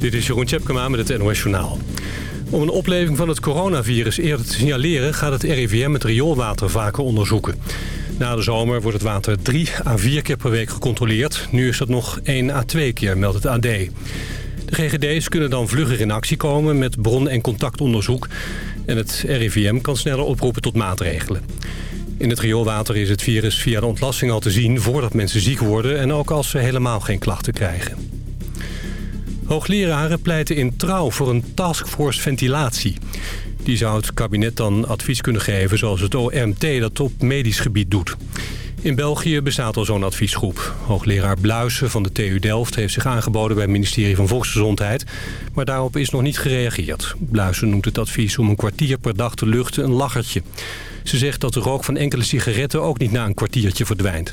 Dit is Jeroen Tjepkema met het NOS Journaal. Om een opleving van het coronavirus eerder te signaleren... gaat het RIVM het rioolwater vaker onderzoeken. Na de zomer wordt het water drie à vier keer per week gecontroleerd. Nu is dat nog één à twee keer, meldt het AD. De GGD's kunnen dan vlugger in actie komen met bron- en contactonderzoek. En het RIVM kan sneller oproepen tot maatregelen. In het rioolwater is het virus via de ontlasting al te zien... voordat mensen ziek worden en ook als ze helemaal geen klachten krijgen. Hoogleraren pleiten in trouw voor een taskforce ventilatie. Die zou het kabinet dan advies kunnen geven zoals het OMT dat op medisch gebied doet. In België bestaat al zo'n adviesgroep. Hoogleraar Bluisen van de TU Delft heeft zich aangeboden bij het ministerie van Volksgezondheid. Maar daarop is nog niet gereageerd. Bluisen noemt het advies om een kwartier per dag te luchten een lachertje. Ze zegt dat de rook van enkele sigaretten ook niet na een kwartiertje verdwijnt.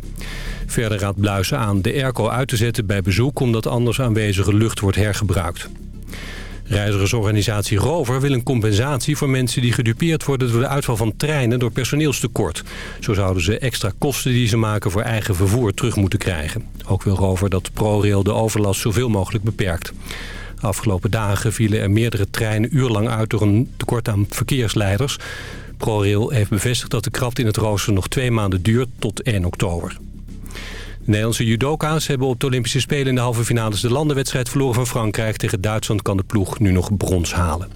Verder raadt Bluisen aan de airco uit te zetten bij bezoek... omdat anders aanwezige lucht wordt hergebruikt. Reizigersorganisatie Rover wil een compensatie voor mensen die gedupeerd worden door de uitval van treinen door personeelstekort. Zo zouden ze extra kosten die ze maken voor eigen vervoer terug moeten krijgen. Ook wil Rover dat ProRail de overlast zoveel mogelijk beperkt. afgelopen dagen vielen er meerdere treinen uurlang uit door een tekort aan verkeersleiders. ProRail heeft bevestigd dat de kracht in het rooster nog twee maanden duurt tot 1 oktober. De Nederlandse judoka's hebben op de Olympische Spelen in de halve finales de landenwedstrijd verloren van Frankrijk. Tegen Duitsland kan de ploeg nu nog brons halen.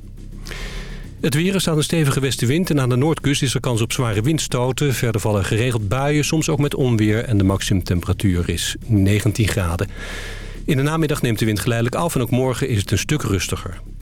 Het weer is aan een stevige westenwind en aan de noordkust is er kans op zware windstoten. Verder vallen geregeld buien, soms ook met onweer en de maximumtemperatuur is 19 graden. In de namiddag neemt de wind geleidelijk af en ook morgen is het een stuk rustiger.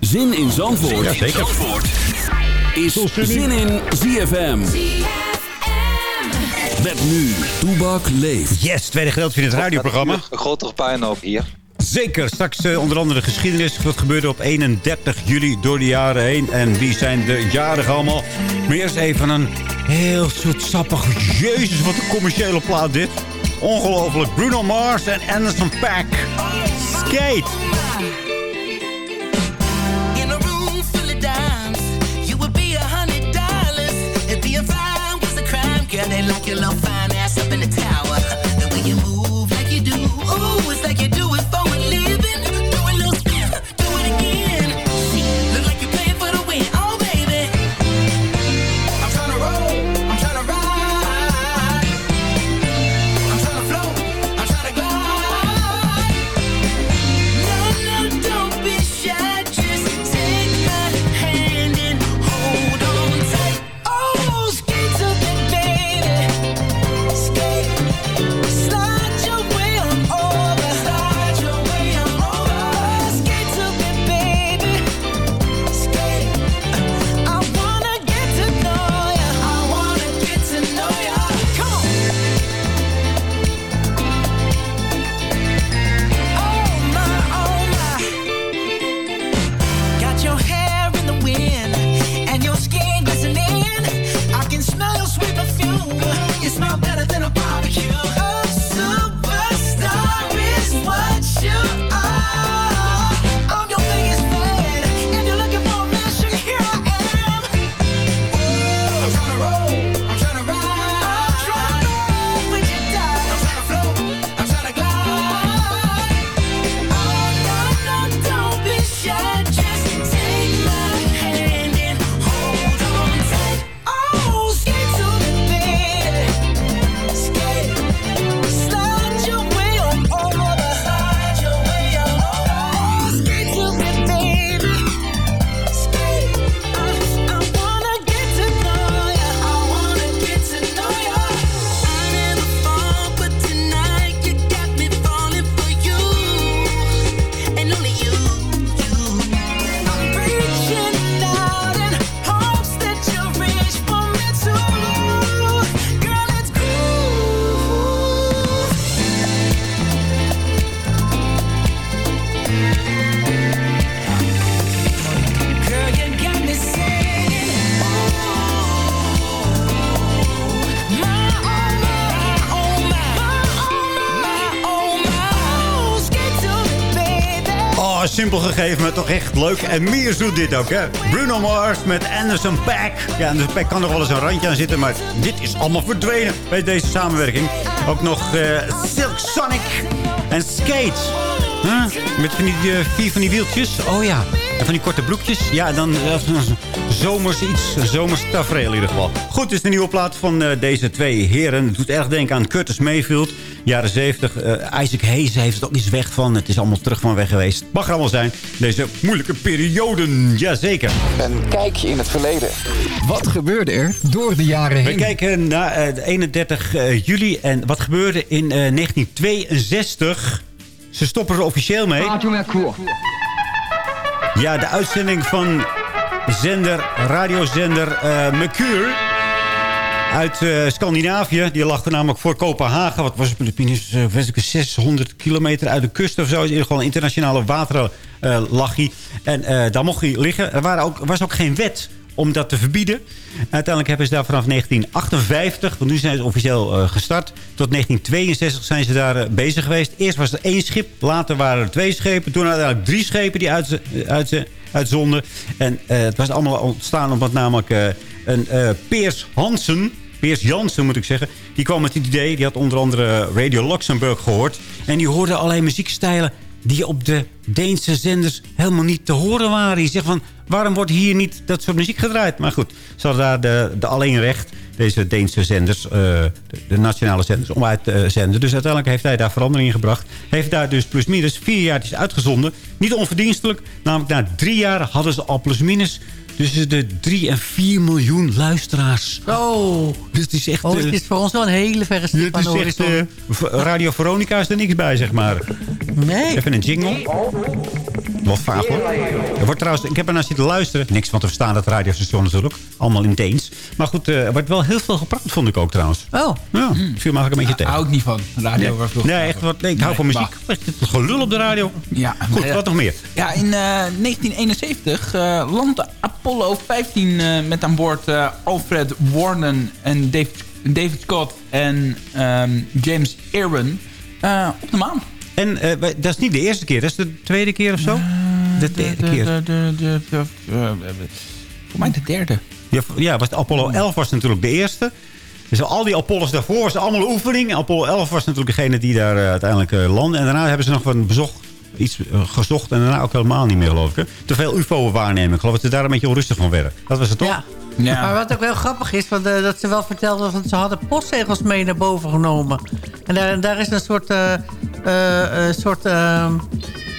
Zin in Zandvoort, Ja, zeker. Zandvoort is Zin in ZFM. Met nu, Toebak leeft. Yes, tweede gedeelte van het radioprogramma. Een grotere puinhoop hier. Zeker, straks eh, onder andere geschiedenis. Wat gebeurde op 31 juli door de jaren heen. En wie zijn de jarigen allemaal. Maar eerst even een heel zoetsappig... Jezus, wat een commerciële plaat dit. Ongelooflijk. Bruno Mars en Anderson Paak. Skate. making love simpel gegeven, maar toch echt leuk. En meer zoet dit ook, hè. Bruno Mars met Anderson Paak. Ja, Anderson Paak kan er wel eens een randje aan zitten... maar dit is allemaal verdwenen bij deze samenwerking. Ook nog eh, Silk Sonic en Skate. Huh? Met van die, eh, vier van die wieltjes. Oh ja. En van die korte broekjes. Ja, dan uh, zomers iets. Zomers tafereel in ieder geval. Goed, dit is de nieuwe plaat van eh, deze twee heren. Het doet erg denken aan Curtis Mayfield. Jaren 70. Eh, Isaac Hayes heeft het ook iets weg van. Het is allemaal terug van weg geweest. Mag er allemaal zijn. Deze moeilijke perioden. Jazeker. Een kijkje in het verleden. Wat gebeurde er door de jaren We heen? kijken naar eh, de 31 eh, juli. En wat gebeurde in eh, 1962? Ze stoppen er officieel mee. Ja, de uitzending van zender, radiozender eh Mercure uit eh, Scandinavië. Die lag er namelijk voor Kopenhagen. Wat was het? Philippines, eh, weet ik, 600 kilometer uit de kust of zo. In ieder geval internationale wateren eh, lag hij. En eh, daar mocht hij liggen. Er waren ook, was ook geen wet om dat te verbieden. Uiteindelijk hebben ze daar vanaf 1958, want nu zijn ze officieel eh, gestart... tot 1962 zijn ze daar eh, bezig geweest. Eerst was er één schip, later waren er twee schepen... toen uiteindelijk drie schepen die uit, uit, uitzonden. En eh, het was allemaal ontstaan omdat namelijk eh, een eh, Peers Hansen... Peers Jansen moet ik zeggen. Die kwam met het idee. Die had onder andere Radio Luxemburg gehoord. En die hoorde allerlei muziekstijlen die op de Deense zenders helemaal niet te horen waren. Die zegt van, waarom wordt hier niet dat soort muziek gedraaid? Maar goed, ze hadden daar de, de alleenrecht, deze Deense zenders, eh, de, de nationale zenders, om uit te zenden. Dus uiteindelijk heeft hij daar verandering in gebracht. Heeft daar dus plusminus vier jaar is uitgezonden. Niet onverdienstelijk, namelijk na drie jaar hadden ze al plusminus tussen de 3 en 4 miljoen luisteraars. Oh, Dus het is echt... oh eh, het is voor ons wel een hele verre stip aan de echt, eh, Radio Veronica is er niks bij, zeg maar. nee. Even een jingle. Wat vaag hoor. Er wordt trouwens, ik heb er naar zitten luisteren. Niks van te verstaan, dat radiostation natuurlijk. Allemaal in Deens. Maar goed, eh, er wordt wel heel veel gepraat, vond ik ook trouwens. Oh, Ja, viel me eigenlijk een beetje tegen. hou ik niet van. Radio Nee, nee, echt wat, nee, ik hou van muziek. Gelul op de radio. Ja, Goed, wat nog meer? Ja, in eh, 1971 eh landde Apollo 15 eh, met aan boord eh, Alfred Warren en David, David Scott en ehm, James Irwin op de maan. En eh, dat is niet de eerste keer, dat is de tweede keer of zo? De derde keer. Voor mij de derde. Ja, ja, was Apollo 11 was natuurlijk de eerste. Dus al die Apollo's daarvoor was allemaal een oefening. Apollo 11 was natuurlijk degene die daar eh, uiteindelijk uh, landde. En daarna hebben ze nog wat bezocht, iets eh, gezocht. En daarna ook helemaal niet meer, geloof ik. hè. Te veel ufo waarnemen. Ik geloof dat ze daar een beetje onrustig van werden. Dat was het toch? ja. Ja. Maar wat ook wel grappig is, want, eh, dat ze wel vertelden... dat ze hadden postzegels mee naar boven genomen. En daar, daar is een soort, eh, eh, een soort eh,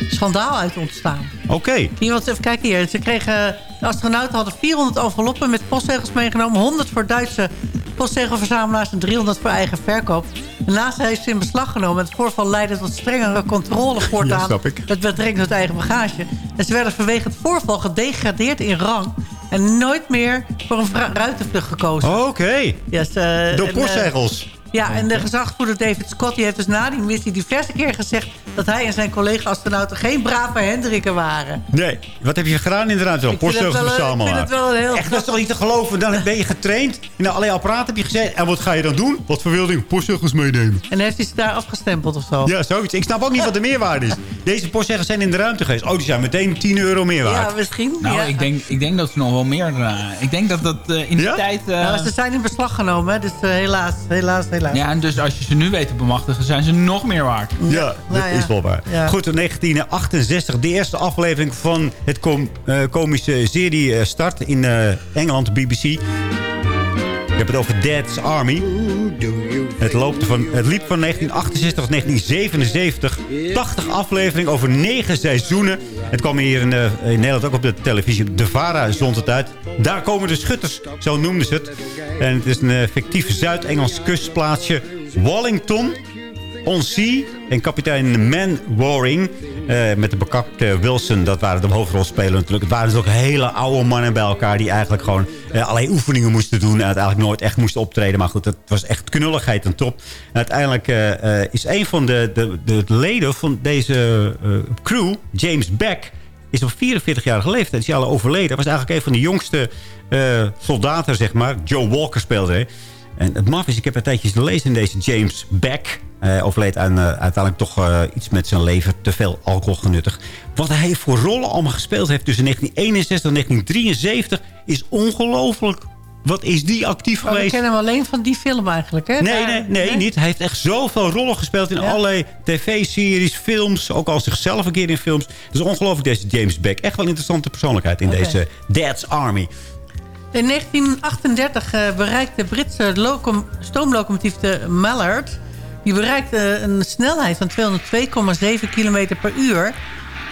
schandaal uit ontstaan. Oké. Iemand, even kijken hier. Ze kregen, de astronauten hadden 400 enveloppen met postzegels meegenomen. 100 voor Duitse postzegelverzamelaars en 300 voor eigen verkoop. Daarnaast heeft ze in beslag genomen. Het voorval leidde tot strengere controle Ja, voortaan. snap ik. Het betrekking tot eigen bagage. En ze werden vanwege het voorval gedegradeerd in rang. En nooit meer voor een ruitenvlucht gekozen. Oké. Ja, ze- Door eh, postzegels. Ja, en de gezagvoerder David Scott die heeft dus na die missie diverse keer gezegd... dat hij en zijn collega-astronauten geen brave Hendrikken waren. Nee. Wat heb je gedaan inderdaad? Wel Ik vind het postzegels wel een- ik verzamelen. vind het wel een heel... Echt, dat is toch niet te geloven? Dan ben je getraind. En dan allerlei apparaten heb je gezet. En wat ga je dan doen? Wat je? Postzegels meenemen. En heeft hij ze daar afgestempeld of zo? Ja, zoiets. Ik snap ook niet wat de meerwaarde is. Deze postzegels zijn in de ruimte geweest. Oh, die zijn meteen 10 euro meer waard. Ja, misschien. Nou, ja. ik, denk, ik denk dat ze nog wel meer... eh, ik denk dat dat eh, in die Ja? tijd... eh, Ja, maar ze zijn in beslag genomen, hè, dus eh, helaas, helaas, helaas. ja, en dus als je ze nu weet te bemachtigen, zijn ze nog meer waard. Ja, dat Nou ja. is wel waar. Ja. Goed, in 1968, de eerste aflevering van het com eh, komische serie eh, start in eh, Engeland, BBC. Ik heb het over Dad's Army. Het, loopt van, het liep van 1968 tot 1977. 80 afleveringen over 9 seizoenen. Het kwam hier in, eh, in Nederland ook op de televisie. De Vara zond het uit. Daar komen de schutters, zo noemden ze het. En het is een eh, fictief Zuid-Engels kustplaatsje. Wallington on Sea en kapitein Man Waring. eh, met de bekapte Wilson, dat waren de hoofdrolspelers natuurlijk. Het waren dus ook hele oude mannen bij elkaar... die eigenlijk gewoon eh, allerlei oefeningen moesten doen... en uiteindelijk nooit echt moesten optreden. Maar goed, het was echt knulligheid en top. Uiteindelijk eh, eh, is een van de, de, de leden van deze eh, crew, James Beck... is op 44-jarige leeftijd, is hij al overleden. Was eigenlijk een van de jongste soldaten, zeg maar. Joe Walker speelde hij. En het maf is, ik heb een tijdje gelezen in deze James Beck. Hij overleed aan, eh, uiteindelijk toch eh, iets met zijn lever. Te veel alcohol genuttigd. Wat hij voor rollen allemaal gespeeld heeft tussen 1961 en 1973 is ongelooflijk. Wat is die actief we geweest? kennen hem alleen van die film eigenlijk, hè? Nee, nee, nee, niet. Hij heeft echt zoveel rollen gespeeld in Ja. allerlei tv-series, films. Ook al zichzelf een keer in films. Is ongelooflijk, deze James Beck. Echt wel een interessante persoonlijkheid in deze Dad's Army. In 1938 eh, bereikte de Britse locom- stoomlocomotief de Mallard... die bereikte een snelheid van 202,7 km per uur...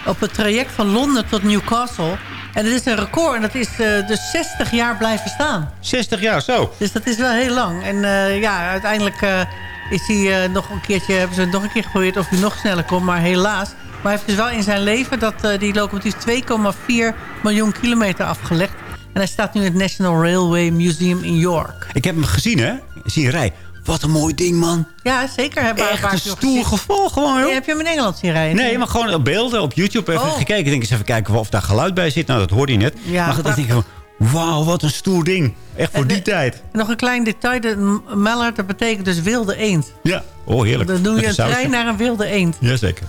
op het traject van Londen tot Newcastle. En dat is een record en dat is eh, dus 60 jaar blijven staan. 60 jaar, zo. Dus dat is wel heel lang. En eh, ja, uiteindelijk is hij nog een keertje, hebben ze het nog een keer geprobeerd of hij nog sneller komt. Maar helaas. Maar hij heeft dus wel in zijn leven dat die locomotief 2,4 miljoen kilometer afgelegd. En hij staat nu in het National Railway Museum in York. Ik heb hem gezien, hè? Zie je rij. Wat een mooi ding, man. Ja, zeker. Heb Echt een stoer geval gewoon, joh. Heb je hem in Engeland zien rijden? Nee, maar gewoon op beelden, op YouTube even Oh. gekeken. Ik denk eens even kijken of daar geluid bij zit. Nou, dat hoorde je net. Ja, maar dan denk ik van, wauw, wat een stoer ding. Echt voor En de- die tijd. En nog een klein detail. De M- Mallard, dat betekent dus wilde eend. Ja, oh heerlijk. Dan doe je een trein naar een wilde eend. Jazeker.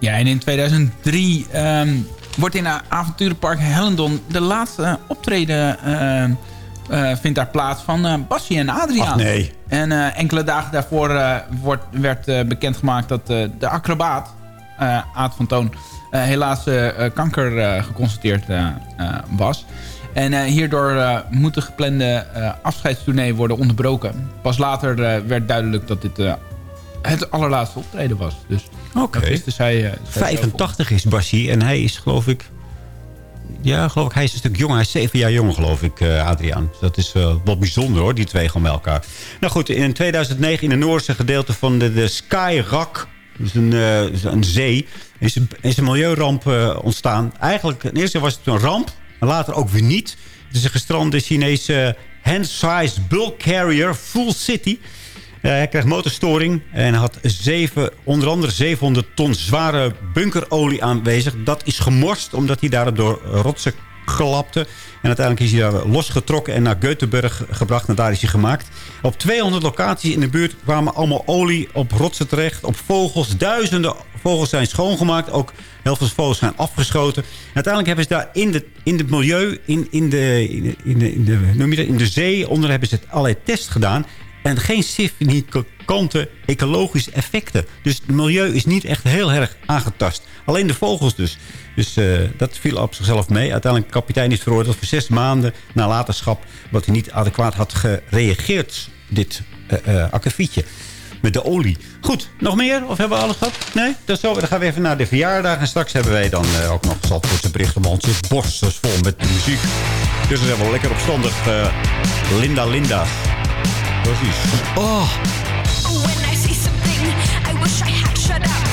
Ja, en in 2003 ehm, wordt in het avonturenpark Hellendon de laatste optreden eh, eh, vindt daar plaats van eh Bassie en Adriaan. Ach nee. En enkele dagen daarvoor wordt, werd bekendgemaakt dat de acrobaat, Aad van Toon, helaas kanker geconstateerd was. En hierdoor moet de geplande afscheidstournee worden onderbroken. Pas later werd duidelijk dat dit het allerlaatste optreden was. Dus Oké. dat wist dus hij, eh, zij zelf 85 is Bassie en hij is geloof ik... Ja, geloof ik, hij is een stuk jonger. Hij is zeven jaar jonger, geloof ik, eh, Adriaan. Dus dat is wel wat bijzonder, hoor, die twee gewoon bij elkaar. Nou goed, in 2009 in het Noorse gedeelte van de, de Sky Rock... Dus een, eh, is een zee. Is een, is een milieuramp eh, ontstaan. Eigenlijk, in eerste was het een ramp. Maar later ook weer niet. Het is een gestrande Chinese hand-sized bulk carrier Full City. Hij kreeg motorstoring en had zeven, onder andere 700 ton zware bunkerolie aanwezig. Dat is gemorst omdat hij daar door rotsen glapte. En uiteindelijk is hij daar losgetrokken en naar Göteborg gebracht. En daar is hij gemaakt. Op 200 locaties in de buurt kwamen allemaal olie op rotsen terecht. Op vogels. Duizenden vogels zijn schoongemaakt. Ook heel veel vogels zijn afgeschoten. En uiteindelijk hebben ze daar in, de, in het milieu, in, in, de, in, de, in, de, in, de, in de zee, onder hebben ze het allerlei tests gedaan. En geen significante ecologische effecten. Dus het milieu is niet echt heel erg aangetast. Alleen de vogels dus. Dus eh, dat viel op zichzelf mee. Uiteindelijk de kapitein is veroordeeld voor zes maanden nalatenschap... wat hij niet adequaat had gereageerd, dit akkefietje. Met de olie. Goed, nog meer? Of hebben we alles gehad? Nee? Is zo. Dan gaan we even naar de verjaardag. En straks hebben wij dan ook nog Zandvoortse berichten. Want het zit borstens vol met muziek. Dus we zijn wel lekker opstandig. Linda Linda. Precies. Oh. When I see something, I wish I had shut up.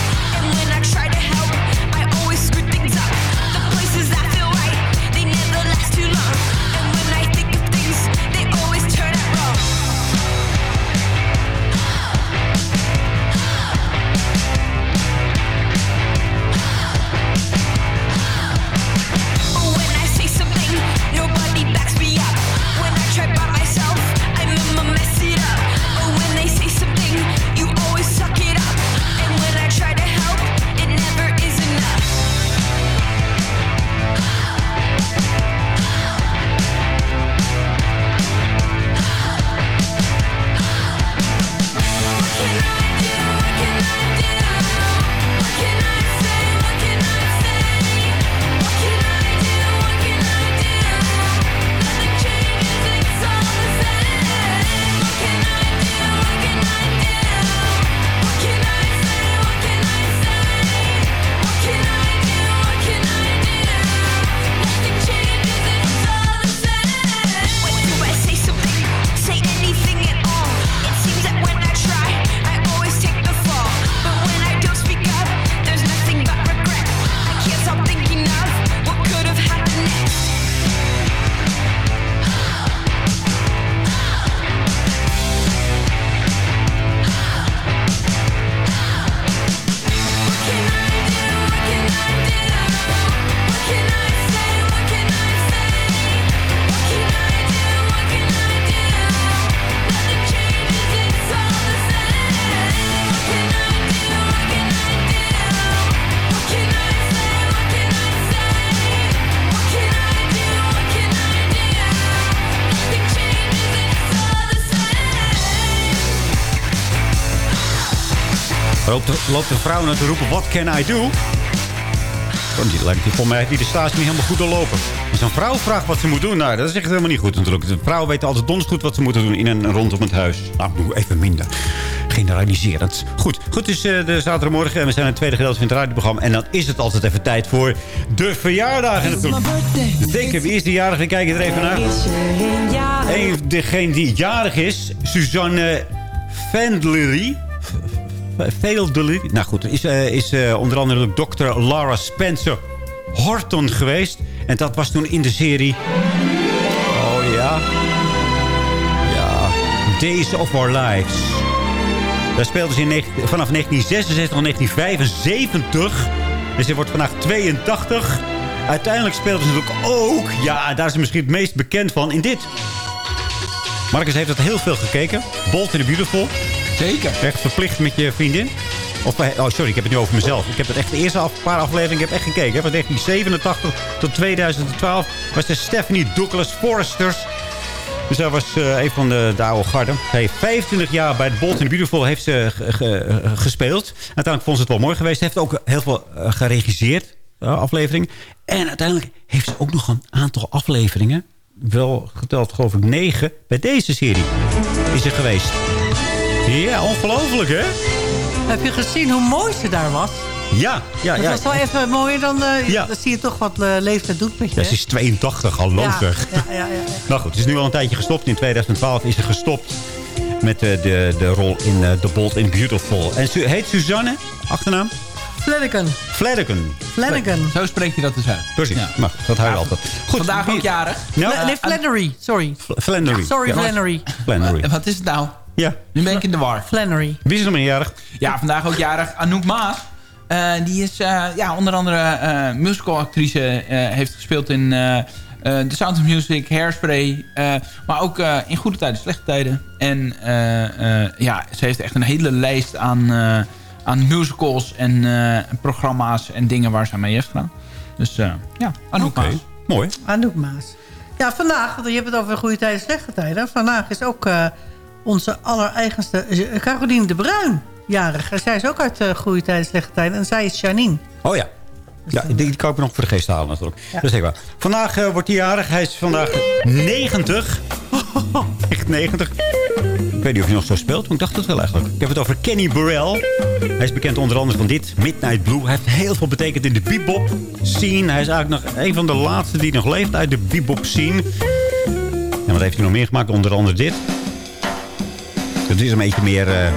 Loopt de vrouw naar te roepen, what can I do? Oh, die lijkt die, voor mij die de stage niet helemaal goed doorlopen. Als een vrouw vraagt wat ze moet doen, nou, dat is echt helemaal niet goed natuurlijk. De vrouwen weten altijd donders goed wat ze moeten doen in en rondom het huis. Nou, doe even minder. Generaliserend. Goed, goed is eh, de zaterdagmorgen en we zijn in het tweede gedeelte van het radioprogramma. En dan is het altijd even tijd voor de verjaardagen natuurlijk. Denken, wie is de jarige? We kijken er even naar. Eén, degene die jarig is, Suzanne Vendlery. Veeldelie. Nou goed, is, eh, is eh, onder andere dokter Laura Spencer Horton geweest. En dat was toen in de serie... Oh ja... Ja... Days of Our Lives. Daar speelde ze in vanaf 1966 tot 1975. Dus ze wordt vandaag 82. Uiteindelijk speelde ze natuurlijk ook... Ja, daar is ze misschien het meest bekend van in dit. Marcus heeft het heel veel gekeken. Bold in the Beautiful. Zeker. Echt verplicht met je vriendin? Of, bij- oh, sorry, ik heb het nu over mezelf. Ik heb het echt de eerste paar afleveringen ik heb echt gekeken. Van 1987 tot 2012 was de Stephanie Douglas Foresters. Dus zij was eh, een van de, de oude garden. Zij heeft 25 jaar bij het Bold the Beautiful heeft ze eh, gespeeld. Uiteindelijk vond ze het wel mooi geweest. Ze heeft ook heel veel eh, geregisseerd, eh, afleveringen. En uiteindelijk heeft ze ook nog een aantal afleveringen... wel geteld geloof ik negen... bij deze serie is ze geweest. Ja, ongelooflijk hè? Heb je gezien hoe mooi ze daar was? Ja, ja, Dat ja. was wel even mooier dan... eh, Ja. Dan zie je toch wat eh, leeftijd doet met je. Ja, ze is 82, al ja, zeg. ja, ja, ja. Nou goed, het is nu al een tijdje gestopt. In 2012 is ze gestopt met eh, de, de rol in eh, The Bold and Beautiful. En ze heet Suzanne, achternaam? Flanagan. Flanagan. Flanagan. Zo spreek je dat dus uit. Precies, Ja. maar dat hou je altijd. Goed, Vandaag ook jarig. Nou, nee, Flannery. Sorry. Fl- Flannery. Sorry, Ja. Flannery. Flannery. Wat is het nou? Ja. Nu ben ik in de war. Flannery. Wie is er nog jarig? Ja, vandaag ook jarig Anouk Maas. Eh, die is eh, ja, onder andere eh musicalactrice. eh, heeft gespeeld in The Sound of Music, Hairspray. eh, maar ook eh, in goede tijden, slechte tijden. En eh, eh, ja, ze heeft echt een hele lijst aan, eh, aan musicals en eh, programma's en dingen waar ze aan mee heeft gedaan. Dus eh, ja, Anouk Maas. mooi. Anouk Maas. Ja, vandaag, want je hebt het over goede tijden, slechte tijden. Vandaag is ook eh, onze allereigenste eh, Caroline de Bruin jarig. Zij is ook uit eh, goede tijden, slechte tijden. En zij is Janine. Oh ja. Ja, die, die kan ik nog voor de geest halen natuurlijk. Dat is zeker waar. Vandaag eh, wordt hij jarig. Hij is vandaag 90. Echt 90. Ik weet niet of hij nog zo speelt, maar ik dacht het wel eigenlijk. Ik heb het over Kenny Burrell. Hij is bekend onder andere van dit, Midnight Blue. Hij heeft heel veel betekend in de bebop scene. Hij is eigenlijk nog een van de laatste die nog leeft uit de bebop scene. En wat heeft hij nog meer gemaakt? Onder andere dit. Dat is een beetje meer... eh, een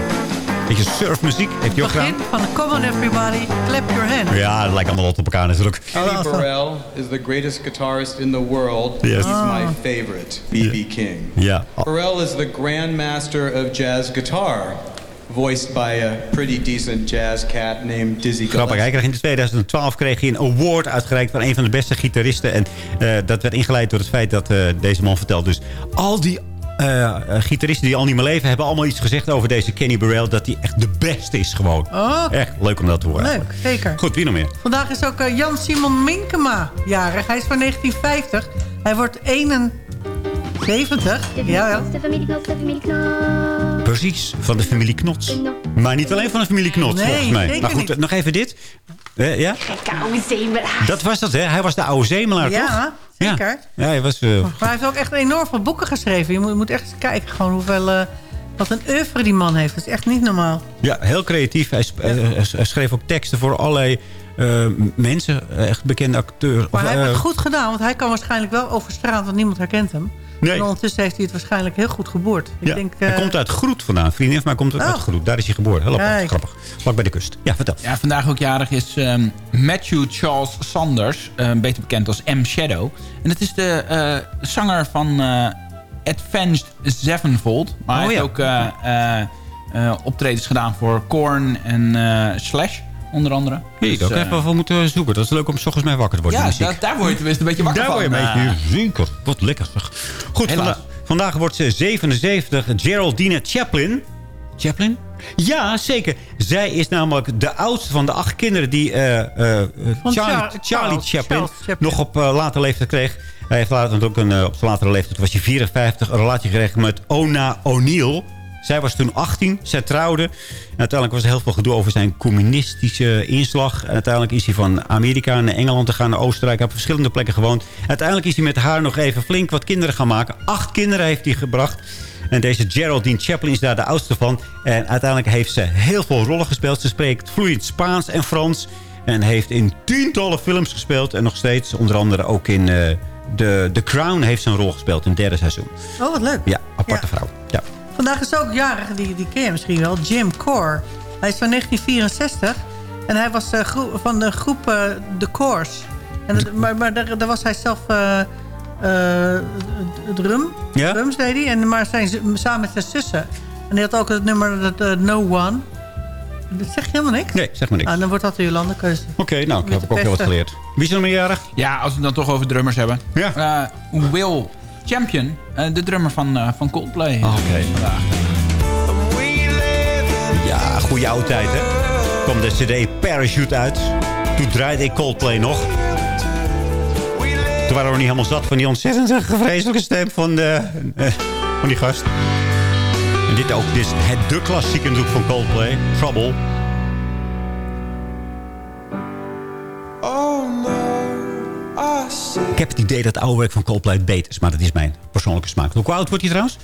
beetje surfmuziek. Heeft hij ook gedaan. Van Come on everybody, clap your hands. Ja, dat lijkt allemaal op elkaar natuurlijk. Kenny Burrell is the greatest guitarist in the world. Yes. He's Ah. my favorite, B.B. King. Ja. Burrell is the grandmaster of jazz guitar, voiced by a pretty decent jazz cat named Dizzy Grappig, hij kreeg in 2012 kreeg hij een award uitgereikt van een van de beste gitaristen. En eh, dat werd ingeleid door het feit dat eh, deze man vertelt. Dus al die eh, eh, gitaristen die al niet meer leven... hebben allemaal iets gezegd over deze Kenny Burrell. Dat hij echt de beste is gewoon. Oh, Echt leuk om dat te horen. leuk, eigenlijk. zeker. Goed, wie nog meer? Vandaag is ook eh, Jan-Simon Minkema jarig. Hij is van 1950. Hij wordt 71. Ja, ja. De familie Knots, de familie Knots. Precies, van de familie Knots. Maar niet alleen van de familie Knots, Nee, volgens mij. zeker Maar goed, niet. nog even dit. Ja? Dat was dat, hè? Hij was de oude zemelaar, toch? Ja, zeker. Ja, hij was... eh, Maar hij heeft ook echt enorm veel boeken geschreven. Je moet, je moet echt eens kijken gewoon hoeveel... eh, wat een oeuvre die man heeft. Dat is echt niet normaal. Ja, heel creatief. Hij, eh, hij schreef ook teksten voor allerlei mensen. Echt bekende acteurs. Maar Of, hij heeft het goed gedaan. Want hij kan waarschijnlijk wel over straat. Want niemand herkent hem. Nee. En ondertussen heeft hij het waarschijnlijk heel goed geboord. Ik ja, denk, Hij eh, komt uit Groet vandaan. Vriendin van mij komt uit Oh. Groet. Daar is hij geboren. Heel apart. Grappig. Vlak bij de kust. Ja, vertel. Ja, vandaag ook jarig is ehm, Matthew Charles Sanders. eh, beter bekend als M. Shadow. En dat is de eh, zanger van eh, Advanced Sevenfold. Maar hij Oh, heeft ja. ook eh, eh, eh, optredens gedaan voor Korn en eh, Slash, onder andere. Hier, Dus, ik ook eh, even voor moeten zoeken. Dat is leuk om s ochtends mee wakker te worden. ja, daar, daar word je tenminste een beetje wakker Daar van. word je een beetje zeker. Wat lekker zeg. Goed, vanda- vandaag wordt ze 77. Geraldine Chaplin. Chaplin? Ja, zeker. Zij is namelijk de oudste van de acht kinderen die eh, eh, Charlie, Char- Charlie Charles- Chaplin, nog op eh, latere leeftijd kreeg. Hij heeft later ook een, op zijn latere leeftijd, toen was hij 54, een relatie gekregen met Ona O'Neill. Zij was toen 18, zij trouwde. En uiteindelijk was er heel veel gedoe over zijn communistische inslag. En uiteindelijk is hij van Amerika naar Engeland te gaan, naar Oostenrijk. Hij heeft op verschillende plekken gewoond. Uiteindelijk is hij met haar nog even flink wat kinderen gaan maken. Acht kinderen heeft hij gebracht. En deze Geraldine Chaplin is daar de oudste van. En uiteindelijk heeft ze heel veel rollen gespeeld. Ze spreekt vloeiend Spaans en Frans. En heeft in tientallen films gespeeld. En nog steeds, onder andere ook in uh, The, The Crown heeft ze een rol gespeeld in het derde seizoen. Oh, wat leuk. Ja, aparte vrouw. Ja. Vandaag is ook jarig, die, die ken je misschien wel, Jim Core. Hij is van 1964 en hij was uh, van de groep uh, The Course. En, maar maar daar, daar, was hij zelf drum. Ja? Drums deed hij, en, maar zijn, samen met zijn zussen. En hij had ook het nummer No One. Dat zeg je helemaal niks? Nee, zeg maar niks. Ah, dan wordt dat de Jolande keuze. Oké, okay, nou, ik heb ook heel wat geleerd. Wie is er nog meerjarig? Ja, als we het dan toch over drummers hebben. Ja. Uh, Will Champion, uh, de drummer van, uh, van Coldplay. Oh, Oké. Ja, goede oude tijd, hè? Kwam de cd Parachute uit. Toen draaide ik Coldplay nog. Toen waren we niet helemaal zat van die ontzettend vreselijke stem van, de, van die gast. En dit ook, dit is het de klassieke natuurlijk van Coldplay. Trouble. Ik heb het idee dat het oude werk van Coldplay beter is. Maar dat is mijn persoonlijke smaak. Hoe oud wordt hij trouwens?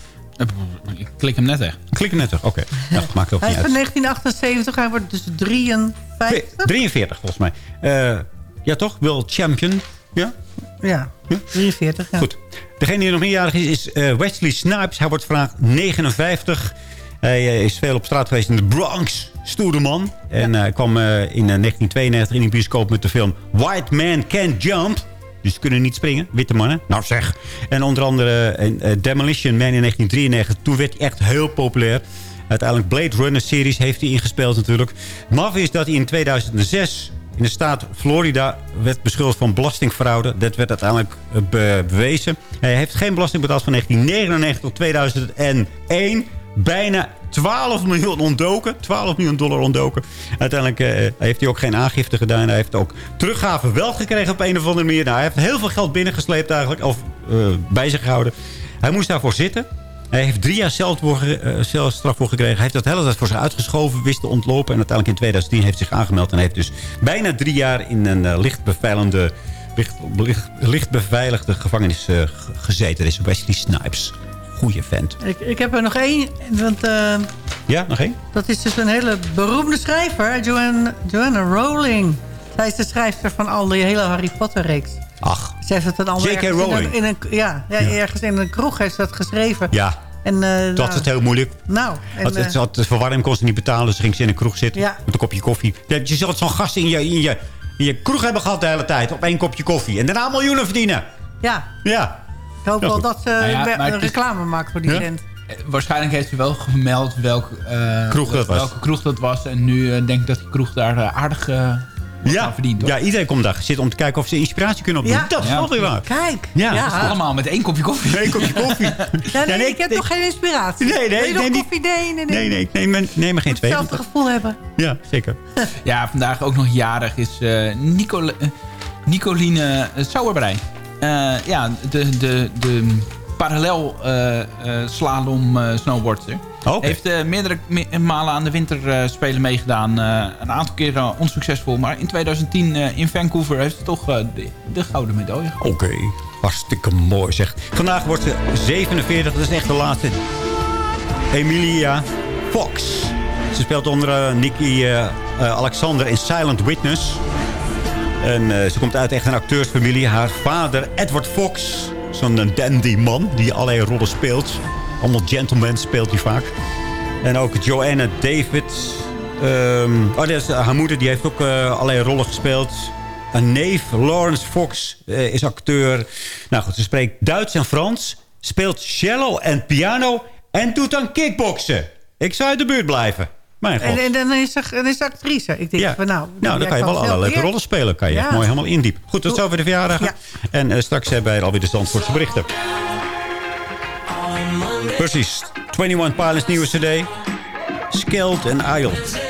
Ik klik hem net echt. Klik hem net echt, oké. Okay. Maakt ook hij niet is uit. van 1978. Hij wordt dus 53. 43 volgens mij. Uh, ja toch? Will Champion. Ja? Ja, 43. Ja. Goed. Degene die nog meerjarig is, is uh, Wesley Snipes. Hij wordt vandaag 59. Hij uh, is veel op straat geweest in de Bronx. Stoere man. En hij ja. kwam in 1992 in een bioscoop met de film White Man Can't Jump. Dus ze kunnen niet springen. Witte mannen. Nou zeg. En onder andere uh, Demolition Man in 1993. Toen werd hij echt heel populair. Uiteindelijk Blade Runner series heeft hij ingespeeld natuurlijk. Maf is dat hij in 2006 in de staat Florida werd beschuldigd van belastingfraude. Dat werd uiteindelijk be bewezen. Hij heeft geen belasting betaald van 1999 tot 2001. Bijna 12 miljoen ontdoken. 12 miljoen dollar ontdoken. Uiteindelijk uh, heeft hij ook geen aangifte gedaan. Hij heeft ook teruggave wel gekregen op een of andere manier. Nou, hij heeft heel veel geld binnengesleept eigenlijk. Of uh, bij zich gehouden. Hij moest daarvoor zitten. Hij heeft drie jaar celstraf voor gekregen. Hij heeft dat hele tijd voor zich uitgeschoven, wist te ontlopen. En uiteindelijk in 2010 heeft hij zich aangemeld. En heeft dus bijna drie jaar in een licht beveiligde, licht, licht, gevangenis gezeten. Dat is Wesley Snipes. Vent. Ik, ik heb er nog één. Want, uh, ja, nog één? Dat is dus een hele beroemde schrijver. Joanne, Joanna Rowling. Zij is de schrijfster van al die hele Harry Potter reeks. Ach, Ze heeft het dan al J.K. Rowling. In een, in een, ja, ja, ergens in een kroeg heeft ze dat geschreven. Ja, en, uh, dat nou, het heel moeilijk. Nou. En, het, het, het, de verwarming kon ze niet betalen, dus ging ze in een kroeg zitten. Ja. Met een kopje koffie. Je zult zo'n gast in je, in, je, in je kroeg hebben gehad de hele tijd. Op één kopje koffie. En daarna miljoenen verdienen. Ja. Ja. Ik hoop wel dat ze nou ja, reclame maakt voor die vent. Waarschijnlijk heeft ze wel gemeld welk, uh, kroeg dat was. welke kroeg dat was. En nu uh, denk ik dat die kroeg daar uh, aardig ja. verdient. Ja, iedereen komt daar zitten om te kijken of ze inspiratie kunnen opdoen. Ja. Dat is ja. wel weer waar. Kijk. Ja. ja. allemaal met één kopje koffie. Eén kopje koffie. ja, nee, nee, ik heb nee. nog geen inspiratie. Nee, nee. Wil je nog nee, koffie? Nee, nee, nee. Nee, nee, nee, neem maar geen twee. Hetzelfde gevoel hebben. Ja, zeker. ja, vandaag ook nog jarig is uh, Nicole, uh, Nicoline Sauerbrei. Uh, ja, de, de, de parallel uh, uh, slalom snowboardster. Okay. Heeft meerdere me malen aan de winterspelen meegedaan. een aantal keren onsuccesvol. Maar in 2010 in Vancouver heeft ze toch de, de, gouden medaille. Oké, okay. hartstikke mooi zeg. Vandaag wordt ze 47, dat is echt de laatste. Emilia Fox. Ze speelt onder Nicky Alexander in Silent Witness. En ze komt uit echt een acteursfamilie. Haar vader Edward Fox zo'n dandy man die allerlei rollen speelt. Allemaal gentlemen speelt hij vaak. En ook Joanna David. Um, oh, dat is, haar moeder die heeft ook allerlei rollen gespeeld. Een neef, Lawrence Fox, is acteur. Nou goed, ze spreekt Duits en Frans. Speelt cello en piano. En doet dan kickboksen. Ik zou uit de buurt blijven. Mijn God. En, en dan is ze, dan is ze actrice. Ik denk ja. van nou... Nou, dan kan je wel allerlei rollen spelen. Kan je ja. mooi helemaal indiep. Goed, tot zover de verjaardag. Ja. En uh, straks hebben wij alweer de Zandvoortse berichten. Precies. 21 Pilots nieuwe cd. Skilled and Isle.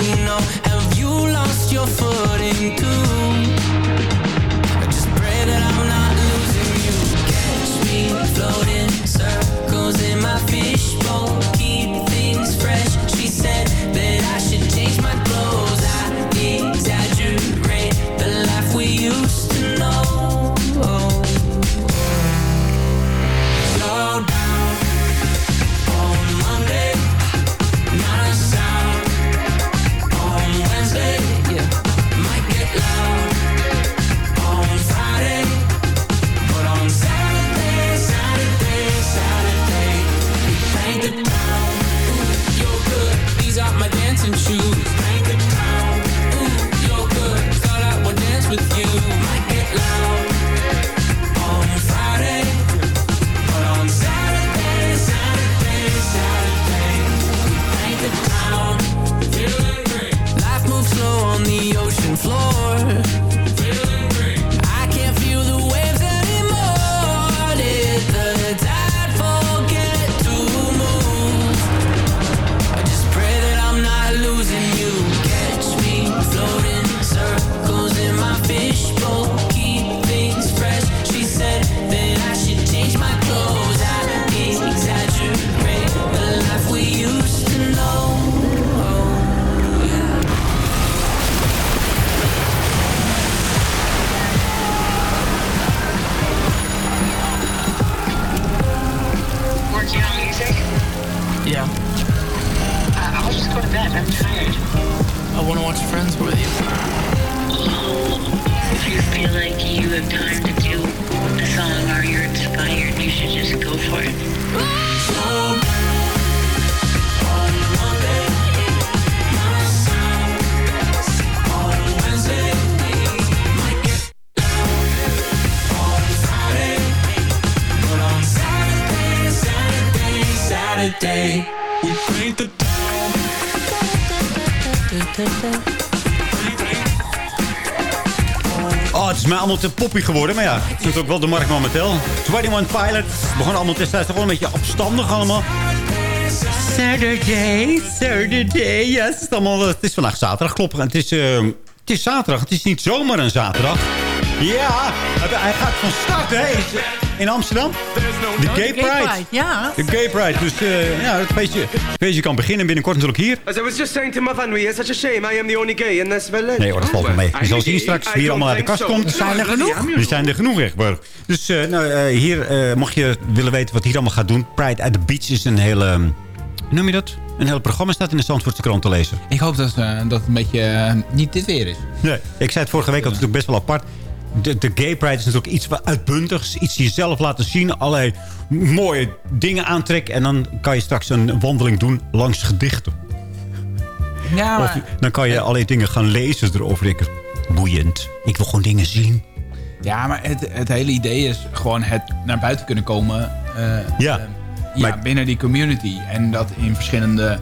to know Oh, het is mij allemaal te poppy geworden. Maar ja, het is ook wel de markt momenteel. 21 Pilot begon allemaal destijds toch wel een beetje opstandig allemaal. Saturday, Saturday, yes. Het is, allemaal, het is vandaag zaterdag, klopt. Het is, eh, het is zaterdag, het is niet zomaar een zaterdag. Ja, hij gaat van start, hè. In Amsterdam. De Gay Pride. Ja. De Gay Pride. Dus eh, ja, het feestje, het feestje kan beginnen binnenkort natuurlijk hier. As I was just saying to my family, it's such a shame I am the only gay in this village. Nee hoor, dat valt wel mee. Je zal zien straks wie er allemaal uit de kast komt. Zijn er genoeg? Er zijn er genoeg. Dus eh, nou, eh, hier, eh, mocht je willen weten wat hier allemaal gaat doen. Pride at the Beach is een hele... ehm, hoe noem je dat? Een hele programma staat in de Zandvoortse krant te lezen. Ik hoop dat, eh, dat het een beetje niet dit weer is. Nee. Ik zei het vorige week, dat is natuurlijk best wel apart. De, de gay pride is natuurlijk iets wat uitbundigs. Iets jezelf laten zien. Allerlei mooie dingen aantrekken. En dan kan je straks een wandeling doen langs gedichten. Ja, maar, dan kan je allerlei dingen gaan lezen erover. Ik, boeiend. Ik wil gewoon dingen zien. ja, maar het, het hele idee is gewoon het naar buiten kunnen komen. eh, Ja. eh, ja Maar- binnen die community. En dat in verschillende,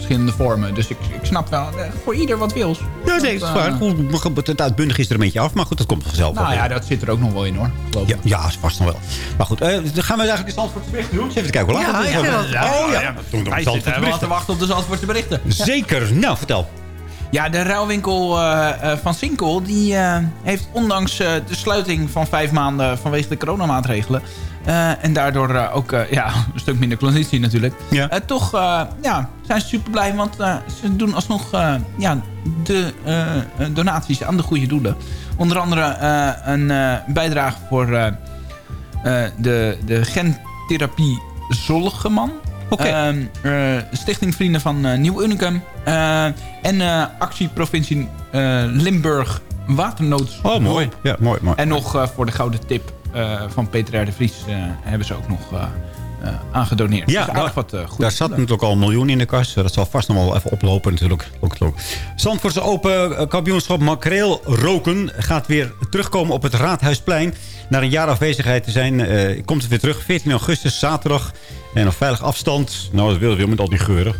verschillende vormen. Dus ik, ik snap wel, eh, voor ieder wat wils. Ja, nee, dat is waar. Maar goed, Het uitbundig is er een beetje af. Maar goed, dat komt vanzelf Nou ja, dat zit er ook nog wel in hoor. Ja, ja, vast nog wel. Maar goed, eh, dan gaan we eigenlijk de Zandvoortse berichten doen. Even kijken hoe laat Ja, het is. ja, Oh ja. ja, ja. dat doen we Wij zitten te wachten op de Zandvoortse berichten. Zeker. Nou, vertel. Ja, de ruilwinkel eh, eh, van Sinkel... die eh, heeft ondanks de sluiting van vijf maanden... vanwege de coronamaatregelen... en daardoor ook ja, een stuk minder klanditie natuurlijk... Ja. toch ja, zijn ze super blij... want ze doen alsnog ja, de donaties aan de goede doelen. Onder andere een bijdrage voor de, de gentherapie Zolgeman... Oké. Ehm, eh, Stichting Vrienden van eh, Nieuw Unicum. eh, en actie provincie Limburg Waternood. Oh, mooi. Ja, mooi, mooi. En nog voor de gouden tip van Peter R. de Vries hebben ze ook nog aangedoneerd. Ja, dus wat goed. Daar zat natuurlijk al een miljoen in de kast. Dat zal vast nog wel even oplopen natuurlijk. Ook, ook. Zandvoortse Open Kampioenschap Makreel Roken gaat weer terugkomen op het Raadhuisplein. Na een jaar afwezigheid te zijn, komt het weer terug. 14 augustus, zaterdag. En op veilig afstand. Nou, dat wil je met al die geuren.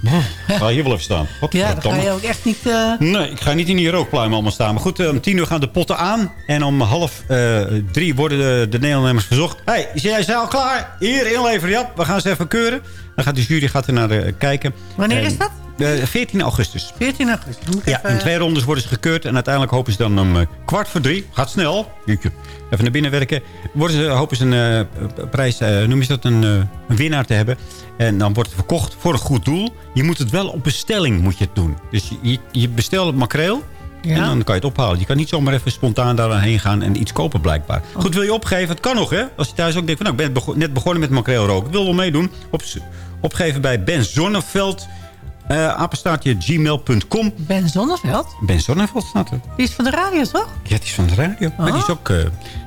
Ga hier wel even staan. Wat Ja, dan ga je ook echt niet... eh, Nee, ik ga niet in die rookpluim allemaal staan. Maar goed, eh, om tien uur gaan de potten aan. En om half eh, drie worden de, de Nederlanders verzocht. hey, is jij zijn al klaar? Hier, inleveren. Ja, we gaan ze even keuren. Dan gaat de jury gaat er naar eh, kijken. Wanneer is dat? eh, 14 augustus. 14 augustus. Ja, in twee rondes worden ze gekeurd. En uiteindelijk hopen ze dan om eh, kwart voor drie. Gaat snel. Even naar binnen werken. Worden ze, hopen ze een eh, prijs, eh, noem je dat, een, eh, een winnaar te hebben. En dan wordt het verkocht voor een goed doel. Je moet het wel op bestelling moet je het doen. Dus je, je bestelt makreel. Ja. En dan kan je het ophalen. Je kan niet zomaar even spontaan daarheen gaan en iets kopen blijkbaar. Oh. Goed, wil je opgeven? Het kan nog, hè? Als je thuis ook denkt van, nou, ik ben net begonnen met makreel roken. Ik wil wel meedoen. Op, opgeven bij Ben Zonneveld. eh apenstaartje gmail.com. Ben Zonneveld? Ben Zonneveld staat er. Die is van de radio, toch? Ja, die is van de radio. Maar die is ook, eh,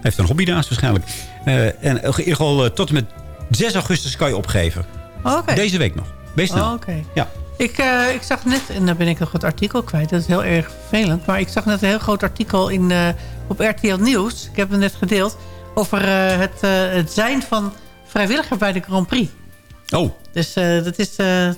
heeft een hobby daarnaast waarschijnlijk. Eh, en in ieder geval eh, tot en met 6 augustus kan je opgeven. Deze week nog. Wees snel. Oh. Ja. Ik, eh, ik zag net, en dan ben ik nog het artikel kwijt. Dat is heel erg vervelend. Maar ik zag net een heel groot artikel in, eh, op RTL Nieuws. Ik heb het net gedeeld. Over eh, het, het zijn van vrijwilliger bij de Grand Prix. Oh, Dus dat is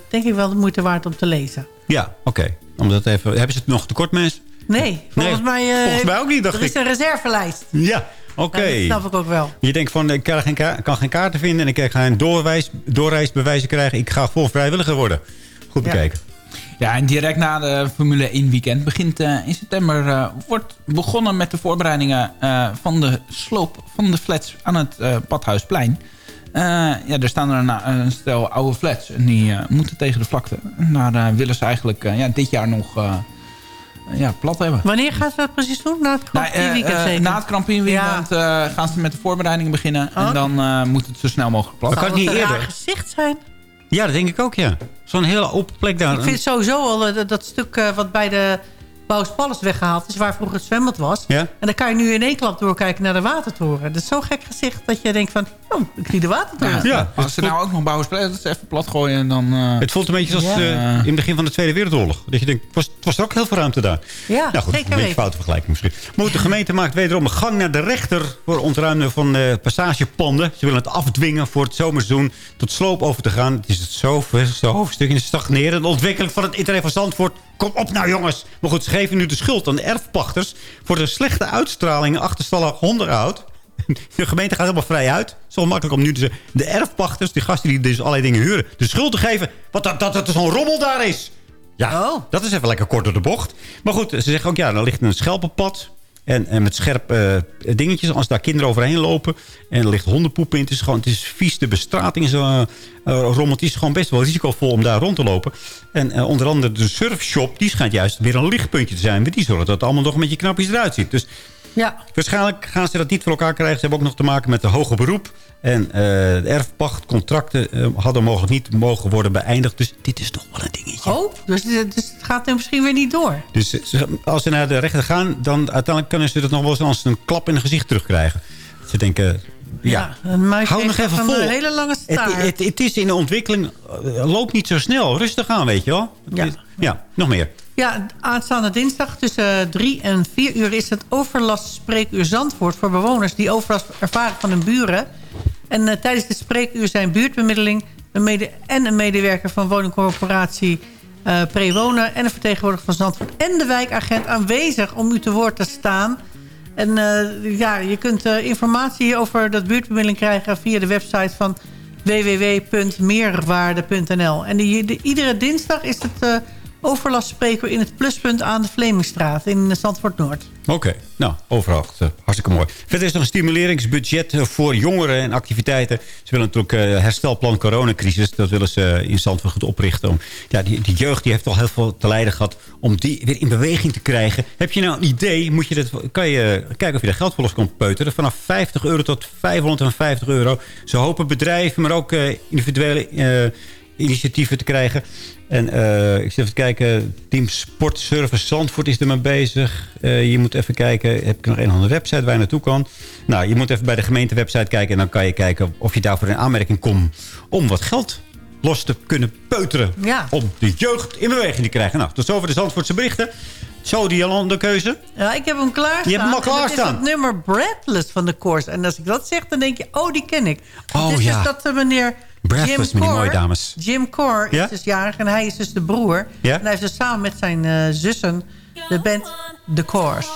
denk ik wel de moeite waard om te lezen. ja, oké. Even... Hebben ze het nog tekort, mensen? Nee, volgens mij... volgens mij ook niet, dacht Er is ik. een reservelijst. Ja, oké. Dat snap ik ook wel. Je denkt van, ik kan geen, ka- kan geen kaarten vinden... en ik kan geen doorwijs, doorreisbewijzen krijgen. Ik ga vol vrijwilliger worden. Goed Ja. bekeken. Ja, en direct na de Formule 1 weekend begint eh, in september... eh, wordt begonnen met de voorbereidingen eh, van de sloop van de flats aan het eh, Badhuisplein. Eh, ja, er staan er een, een stel oude flats en die eh, moeten tegen de vlakte. En daar willen ze eigenlijk eh, ja, dit jaar nog eh, ja, plat hebben. Wanneer gaan ze dat precies doen? Na het Grand Nou, Prix weekend zeker? na het Grand Prix weekend eh, gaan ze met de voorbereidingen beginnen. Oh. En dan eh, moet het zo snel mogelijk plat. Zal het een raar gezicht zijn? Ja, dat denk ik ook, ja. Zo'n hele open plek daar. Ik vind sowieso al eh, dat, dat stuk eh, wat bij de Bouwspalles weggehaald is... waar vroeger het zwembad was. Ja? En dan kan je nu in één klap doorkijken naar de watertoren. Dat is zo'n gek gezicht dat je denkt van... oh, ik zie de watertoren. Ja, als ze nou ook nog is even plat gooien en dan... eh, Het voelt een beetje zoals Ja. eh, in het begin van de Tweede Wereldoorlog. Dat je denkt, was, was er ook heel veel ruimte daar. Ja, nou goed, zeker een beetje foute vergelijking misschien. Maar de gemeente maakt wederom een gang naar de rechter... voor ontruimen van eh, passagepanden. Ze willen het afdwingen voor het zomerseizoen tot sloop over te gaan. Het is het zoveelste hoofdstuk in de stagnerende ontwikkeling van het internet van Zandvoort. Kom op nou jongens. Maar goed, ze geven nu de schuld aan de erfpachters... voor de slechte uitstraling en achterstallig onderhoud. De gemeente gaat helemaal vrij uit. Het is wel makkelijk om nu zeggen... de erfpachters, die gasten die dus allerlei dingen huren... de schuld te geven wat dat, dat, dat er zo'n rommel daar is. Ja, dat is even lekker kort door de bocht. Maar goed, ze zeggen ook, ja, er ligt een schelpenpad... En, en met scherp eh, dingetjes, als daar kinderen overheen lopen... en er ligt hondenpoep in, het is, gewoon, het is vies. De bestrating is uh, rommel. Het is gewoon best wel risicovol om daar rond te lopen. En eh, onder andere de surfshop, die schijnt juist weer een lichtpuntje te zijn. Want die zorgt dat het allemaal nog een beetje knapjes eruit ziet. Dus Ja, Waarschijnlijk gaan ze dat niet voor elkaar krijgen. Ze hebben ook nog te maken met de hoge beroep. En eh, de erfpachtcontracten eh, hadden mogelijk niet mogen worden beëindigd. Dus dit is toch wel een dingetje. oh, dus, dus het gaat nu misschien weer niet door. Dus als ze naar de rechter gaan... dan uiteindelijk kunnen ze dat nog wel eens als een klap in het gezicht terugkrijgen. Ze denken... Ja, een muis hou nog even een vol. hele lange staart. Het, het, het is in de ontwikkeling... eh, loopt niet zo snel. Rustig aan, weet je wel. Ja, ja nog meer. Ja, aanstaande dinsdag tussen 3 en 4 uur is het overlastspreekuur Zandvoort... voor bewoners die overlast ervaren van hun buren. En eh, tijdens dit spreekuur zijn buurtbemiddeling... Een mede en een medewerker van woningcorporatie eh Prewonen... en een vertegenwoordiger van Zandvoort en de wijkagent aanwezig... om u te woord te staan. En eh, ja, je kunt eh, informatie over dat buurtbemiddeling krijgen... via de website van www.meerwaarde.nl. En die, de- iedere dinsdag is het eh overlastspreker in het pluspunt aan de Vlemingstraat in Zandvoort Noord. Oké, nou, overal. eh, Hartstikke mooi. Verder is er een stimuleringsbudget eh, voor jongeren en activiteiten. Ze willen natuurlijk eh, herstelplan coronacrisis. Dat willen ze in Zandvoort goed oprichten. Om, ja, die, die jeugd die heeft al heel veel te lijden gehad om die weer in beweging te krijgen. Heb je nou een idee? Moet je dat, kan je kijken of je daar geld voor los kan peuteren. Vanaf 50 euro tot 550 euro. Ze hopen bedrijven, maar ook individuele initiatieven te krijgen. En eh, ik zit even te kijken. Team Sportservice Zandvoort is er mee bezig. Eh, je moet even kijken. Heb ik nog een andere website waar je naartoe kan? Nou, je moet even bij de gemeentewebsite kijken. En dan kan je kijken of je daarvoor in aanmerking komt... om wat geld los te kunnen peuteren. Ja. Om de jeugd in beweging te krijgen. Nou, tot zover de Zandvoortse berichten. Zo, die de keuze. Ja, ik heb hem klaarstaan. Je hebt hem al klaarstaan. is het nummer Breathless van de Course. En als ik dat zeg, dan denk je, oh, die ken ik. Oh, het is ja. dus dat de meneer Breathless, Jim met die mooie dames. Jim Core Ja? is dus jarig en hij is dus de broer. Ja? En hij heeft dus samen met zijn eh, zussen de band The Course.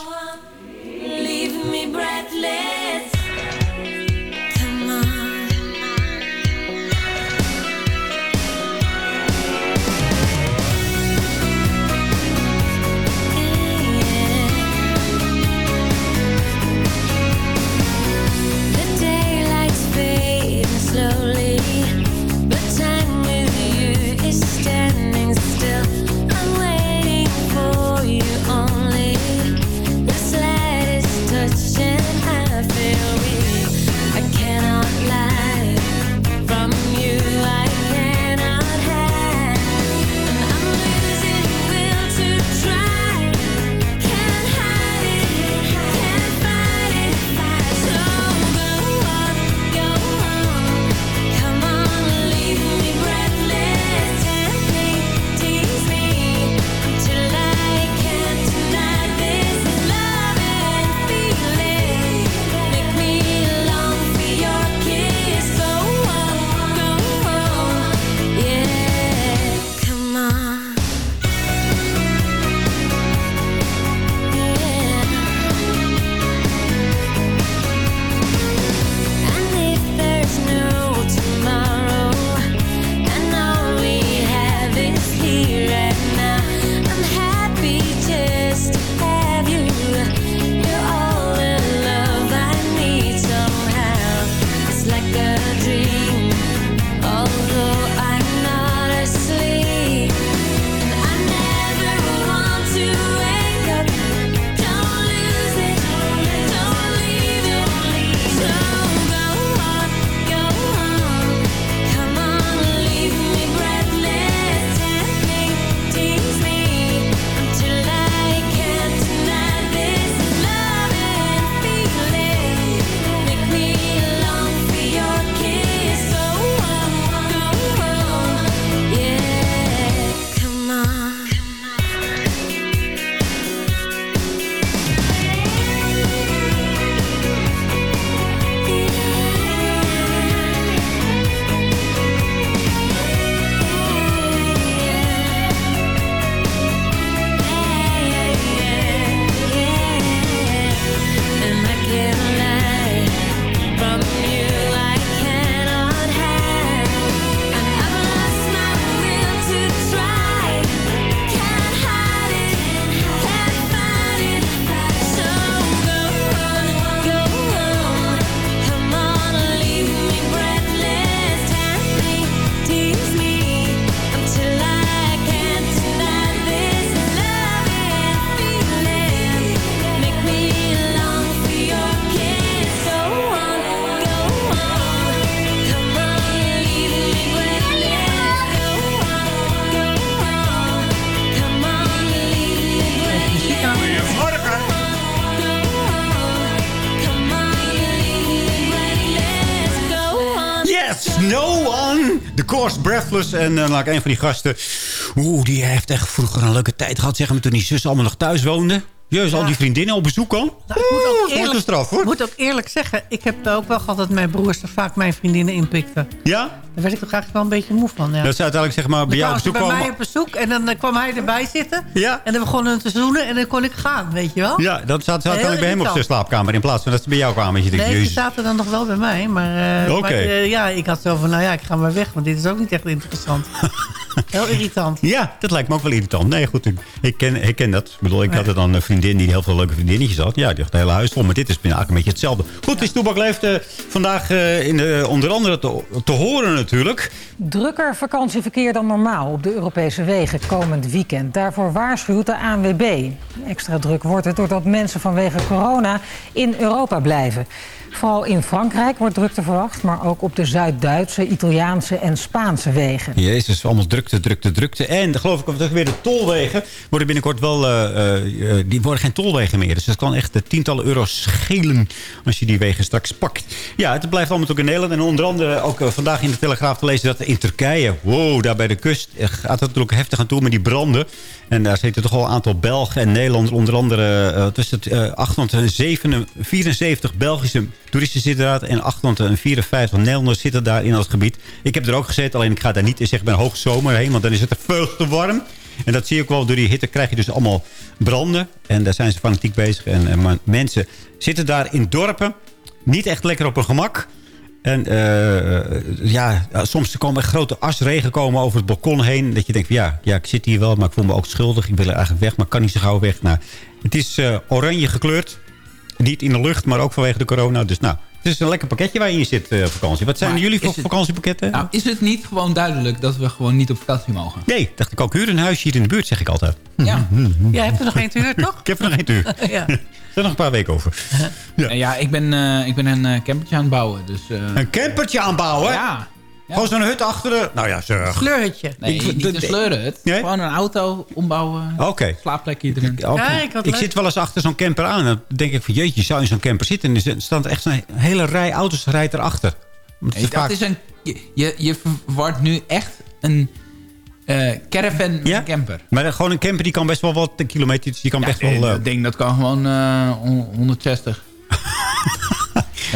En dan laat ik een van die gasten... Oeh, die heeft echt vroeger een leuke tijd gehad. Zeg maar toen die zus allemaal nog thuis woonde. Jezus, al die vriendinnen op bezoek al. Nou, ik moet ook eerlijk, een straf, hoor. moet ook eerlijk zeggen, ik heb ook wel gehad dat mijn broers er vaak mijn vriendinnen inpikten. Ja? Daar werd ik toch eigenlijk wel een beetje moe van. Ja. Dat ze uiteindelijk zeg maar bij jou op bezoek bij mij op bezoek en dan eh, kwam hij erbij zitten. Ja. En dan begonnen we te zoenen en dan kon ik gaan, weet je wel. Ja, dan zaten ze uiteindelijk bij hem op zijn slaapkamer. In plaats van dat ze bij jou kwamen. Dat je denkt, Nee, ze zaten dan nog wel bij mij. Maar, eh, maar, eh, ja, ik had zo van, nou ja, ik ga maar weg. Want dit is ook niet echt interessant. Heel irritant. Ja, dat lijkt me ook wel irritant. Nee, goed, ik, ik, ken, ik ken dat. Ik bedoel, ik had er dan een vriendin die heel veel leuke vriendinnetjes had. Ja, die had het hele huis vol. Maar dit is eigenlijk een beetje hetzelfde. Goed, het is Toebak Leeft eh, vandaag eh, in de, onder andere te, te horen natuurlijk. Drukker vakantieverkeer dan normaal op de Europese wegen komend weekend. Daarvoor waarschuwt de ANWB. Extra druk wordt het doordat mensen vanwege corona in Europa blijven. Vooral in Frankrijk wordt drukte verwacht, maar ook op de Zuid-Duitse, Italiaanse en Spaanse wegen. Jezus, allemaal drukte, drukte, drukte. En geloof ik weer de tolwegen worden binnenkort wel... eh, eh, eh, die worden geen tolwegen meer. Dus dat kan echt eh, tientallen euro's schelen als je die wegen straks pakt. Ja, het blijft allemaal ook in Nederland. En onder andere ook vandaag in de Telegraaf te lezen dat in Turkije... wow, daar bij de kust gaat het natuurlijk heftig aan toe met die branden. En daar zitten toch al een aantal Belgen en Nederlanders. Onder andere is het, eh, 874 Belgische toeristen zitten daar. En 854 Nederlanders zitten daar in dat gebied. Ik heb er ook gezeten, alleen ik ga daar niet in zeg maar hoogzomer heen. Want dan is het er veel te warm. En dat zie je ook wel. Door die hitte krijg je dus allemaal branden. En daar zijn ze fanatiek bezig. En, maar mensen zitten daar in dorpen. Niet echt lekker op hun gemak. En eh, ja, soms komen er grote asregen komen over het balkon heen. Dat je denkt, ja, ja, ik zit hier wel, maar ik voel me ook schuldig. Ik wil er eigenlijk weg, maar kan niet zo gauw weg. Nou, het is eh, oranje gekleurd. Niet in de lucht, maar ook vanwege de corona. Dus nou, het is een lekker pakketje waar je in zit eh, vakantie. Wat zijn Maar jullie voor het- vakantiepakketten? Nou, is het niet gewoon duidelijk dat we gewoon niet op vakantie mogen? Nee, dacht ik ook. Huur een huisje hier in de buurt, zeg ik altijd. Ja. Jij hebt er nog geen te huur, toch? Ik heb er nog geen uur. ja. Er zijn nog een paar weken over. Ja, ja ik, ben, eh, ik ben een eh, campertje aan het bouwen. Dus, eh, Een campertje aanbouwen? Ja. Gewoon zo'n hut achter de... Nou ja, zeg. Sleurhutje. Nee, Ik- niet de- een sleurenhut. Nee? Gewoon een auto ombouwen. Oké. Slaapplekje erin. Oké. Kijk, wat Ik leuk. zit wel eens achter zo'n camper aan. Dan denk ik van jeetje, zou in zo'n camper zitten? En er staat echt zo'n hele rij auto's rijdt erachter. Nee, dat vaak- is een, je, je, verwart nu echt een eh, caravan met Ja? een camper. Maar gewoon een camper die kan best wel wat kilometers. Die kan best wel... eh, dat ding dat kan gewoon eh, hon- 160.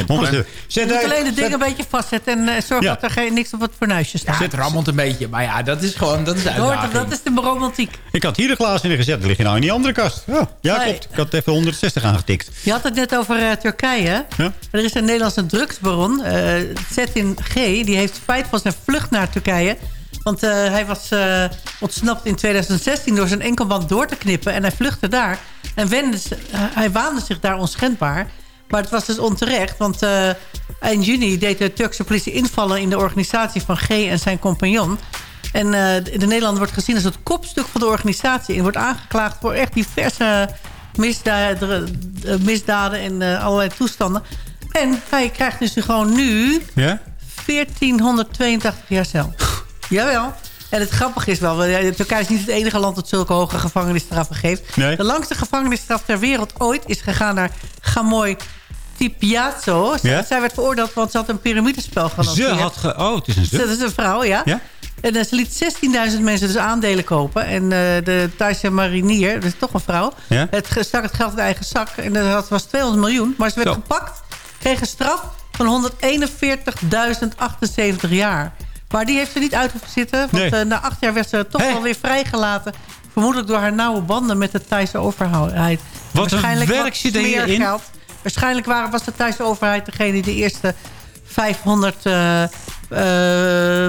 honderd- Je Zet moet alleen het ding zet- een beetje vastzetten en eh, zorg Ja. dat er geen, niks op het fornuisje staat. Het rammelt een beetje, maar ja, dat is gewoon dat is uitdaging. dat is de romantiek. Ik had hier de glazen in gezet. Die liggen nou in die andere kast. Ja, ja Nee. klopt. Ik had even 160 aangetikt. Je had het net over eh, Turkije. Ja? Er is een Nederlandse drugsbaron, eh Zetin G. Die heeft spijt van zijn vlucht naar Turkije. Want eh, hij was eh, ontsnapt in 2016 door zijn enkelband door te knippen. En hij vluchtte daar. En wende, hij waande zich daar onschendbaar. Maar het was dus onterecht. Want eh, eind juni deed de Turkse politie invallen... in de organisatie van G en zijn compagnon. En eh, de Nederlander wordt gezien als het kopstuk van de organisatie. En wordt aangeklaagd voor echt diverse misdaden, eh, misdaden en allerlei toestanden. En hij krijgt dus gewoon nu Ja? 1482 jaar cel. Jawel. En het grappige is wel, Turkije is niet het enige land dat zulke hoge gevangenisstraffen geeft. Nee. De langste gevangenisstraf ter wereld ooit is gegaan naar Gamoy Tipiazzo. Zij, Ja? zij werd veroordeeld, want ze had een piramidespel Ze gelanceerd. had... Ge oh, het is een Dat is een vrouw, ja. Ja? En eh, ze liet 16.000 mensen dus aandelen kopen. En eh, de Thaise marinier, dat is toch een vrouw... Ja? Het stak het geld in eigen zak. En dat was 200 miljoen. Maar ze werd Zo. gepakt. Kreeg een straf van 141.078 jaar. Maar die heeft ze niet uit hoeven zitten. Want Nee. eh, na acht jaar werd ze toch wel weer vrijgelaten. Vermoedelijk door haar nauwe banden met de Thaise overheid. Wat een Waarschijnlijk werk zit er smeergeld. Waarschijnlijk waren, was de Thaise overheid degene die de eerste 500 eh, eh,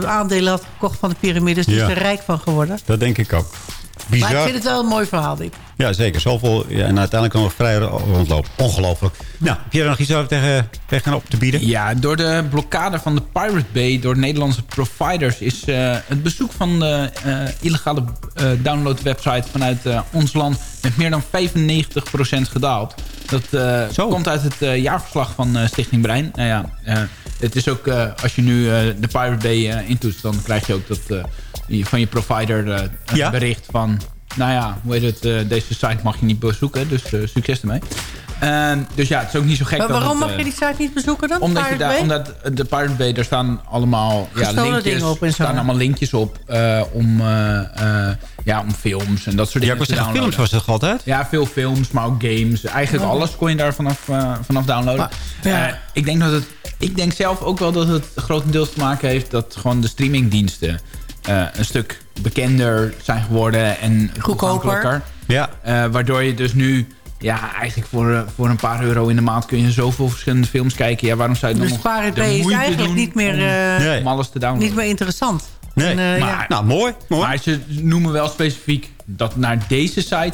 aandelen had gekocht van de piramides. Ja. is er rijk van geworden. Dat denk ik ook. Maar ik Bizar. vind het wel een mooi verhaal, dit. Ja, zeker. Zoveel. Ja, en uiteindelijk nog vrij rondlopen. Ongelooflijk. Nou, heb je er nog iets over tegen, tegen op te bieden? Ja, door de blokkade van de Pirate Bay door Nederlandse providers... is eh, het bezoek van de eh, illegale eh, downloadwebsite vanuit ons land... met meer dan 95% gedaald. Dat komt uit het jaarverslag van Stichting Brein. Nou ja, het is ook, als je nu de Pirate Bay intoetst... dan krijg je ook dat, van je provider een Ja. bericht van... nou ja, hoe heet het, eh, deze site mag je niet bezoeken, dus eh, succes ermee. Ehm, dus ja, het is ook niet zo gek Maar dat waarom het, mag eh, je die site niet bezoeken dan? omdat, je daar, Bay? omdat de Pirate Bay, daar staan allemaal ja, linkjes, op zo. staan allemaal linkjes op eh, om, ja, om films en dat soort Ja, dingen ik zeggen, downloaden. films was het altijd? Ja, veel films, maar ook games. Eigenlijk Oh. alles kon je daar vanaf, vanaf downloaden. ja. Eh, ik, denk dat het, ik denk zelf ook wel dat het grotendeels te maken heeft... dat gewoon de streamingdiensten eh, een stuk bekender zijn geworden en toegankelijker. Ja. Eh, waardoor je dus nu... Ja, eigenlijk voor, eh, voor een paar euro in de maand kun je zoveel verschillende films kijken. Ja, waarom zou je dan Dus nog de is moeite eigenlijk doen niet meer, om, eh, alles te downloaden? Niet meer interessant. Nee. En, Maar- ja. Nou, mooi. mooi. Maar ze noemen wel specifiek dat naar deze site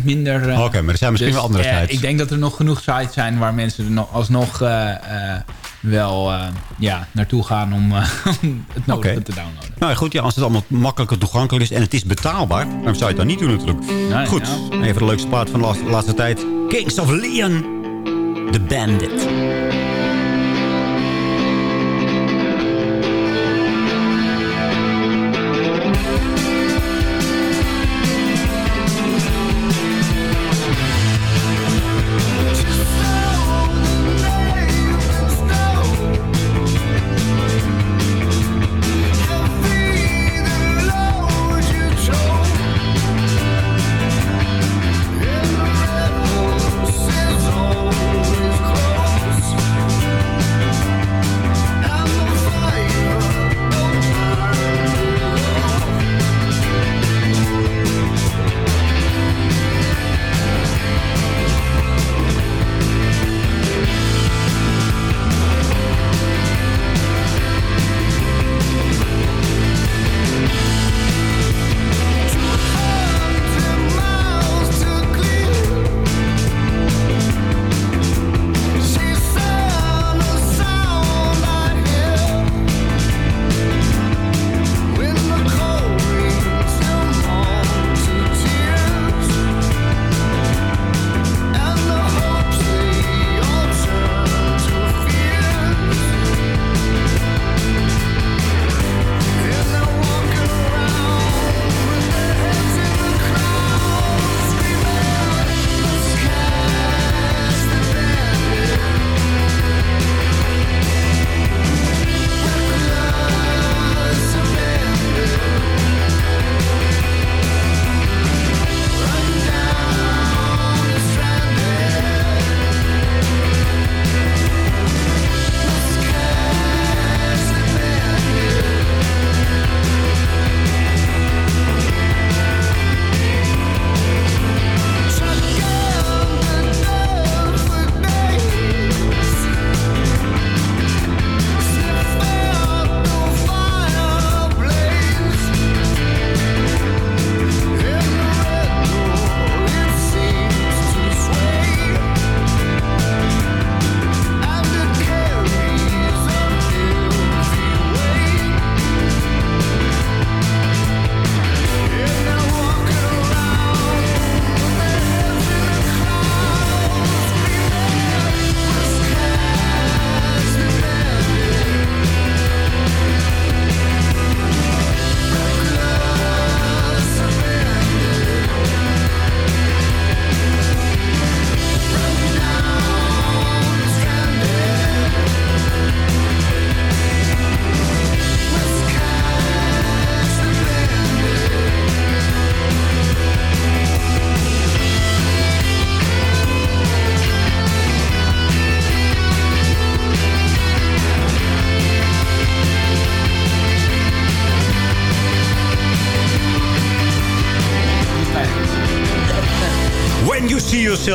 95% minder... eh, Oké, maar er zijn misschien dus, wel andere eh, sites. Ik denk dat er nog genoeg sites zijn waar mensen er nog, alsnog eh, wel ja, naartoe gaan om, het nodige te downloaden. Nou ja, goed, ja, als het allemaal makkelijker toegankelijk is en het is betaalbaar, dan zou je het dan niet doen natuurlijk. Nee, goed, ja. even de leukste plaat van de laatste, laatste tijd. Kings of Leon, The Bandit.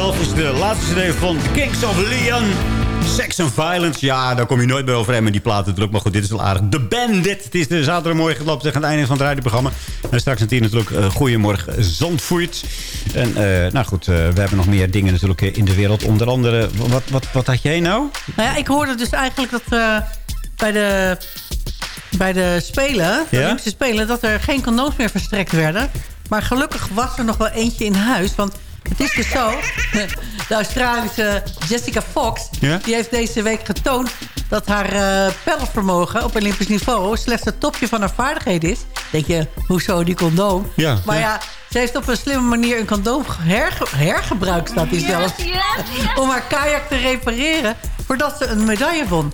Yourself is de laatste CD van The Kings of Leon. Sex and Violence, ja, daar kom je nooit bij overheen met die platen druk. Maar goed, dit is wel aardig. The Bandit, het is de zaterdagmorgen gelopen tegen het einde van het radioprogramma. En straks natuurlijk uh, Goedemorgen Zandvoort. En uh, nou goed, uh, we hebben nog meer dingen natuurlijk in de wereld. Onder andere, wat, wat, wat had jij nou? Nou ja, ik hoorde dus eigenlijk dat bij de, bij de Spelen, de Ja? Olympische Spelen, dat er geen condooms meer verstrekt werden. Maar gelukkig was er nog wel eentje in huis, want het is dus zo. De Australische Jessica Fox, Ja? die heeft deze week getoond dat haar uh, pelvermogen op Olympisch niveau slechts het topje van haar vaardigheden is. Denk je, hoezo die condoom? Ja, maar ja. ja, Ze heeft op een slimme manier een condoom herge hergebruikt, staat hij zelf. Om haar kajak te repareren voordat ze een medaille won.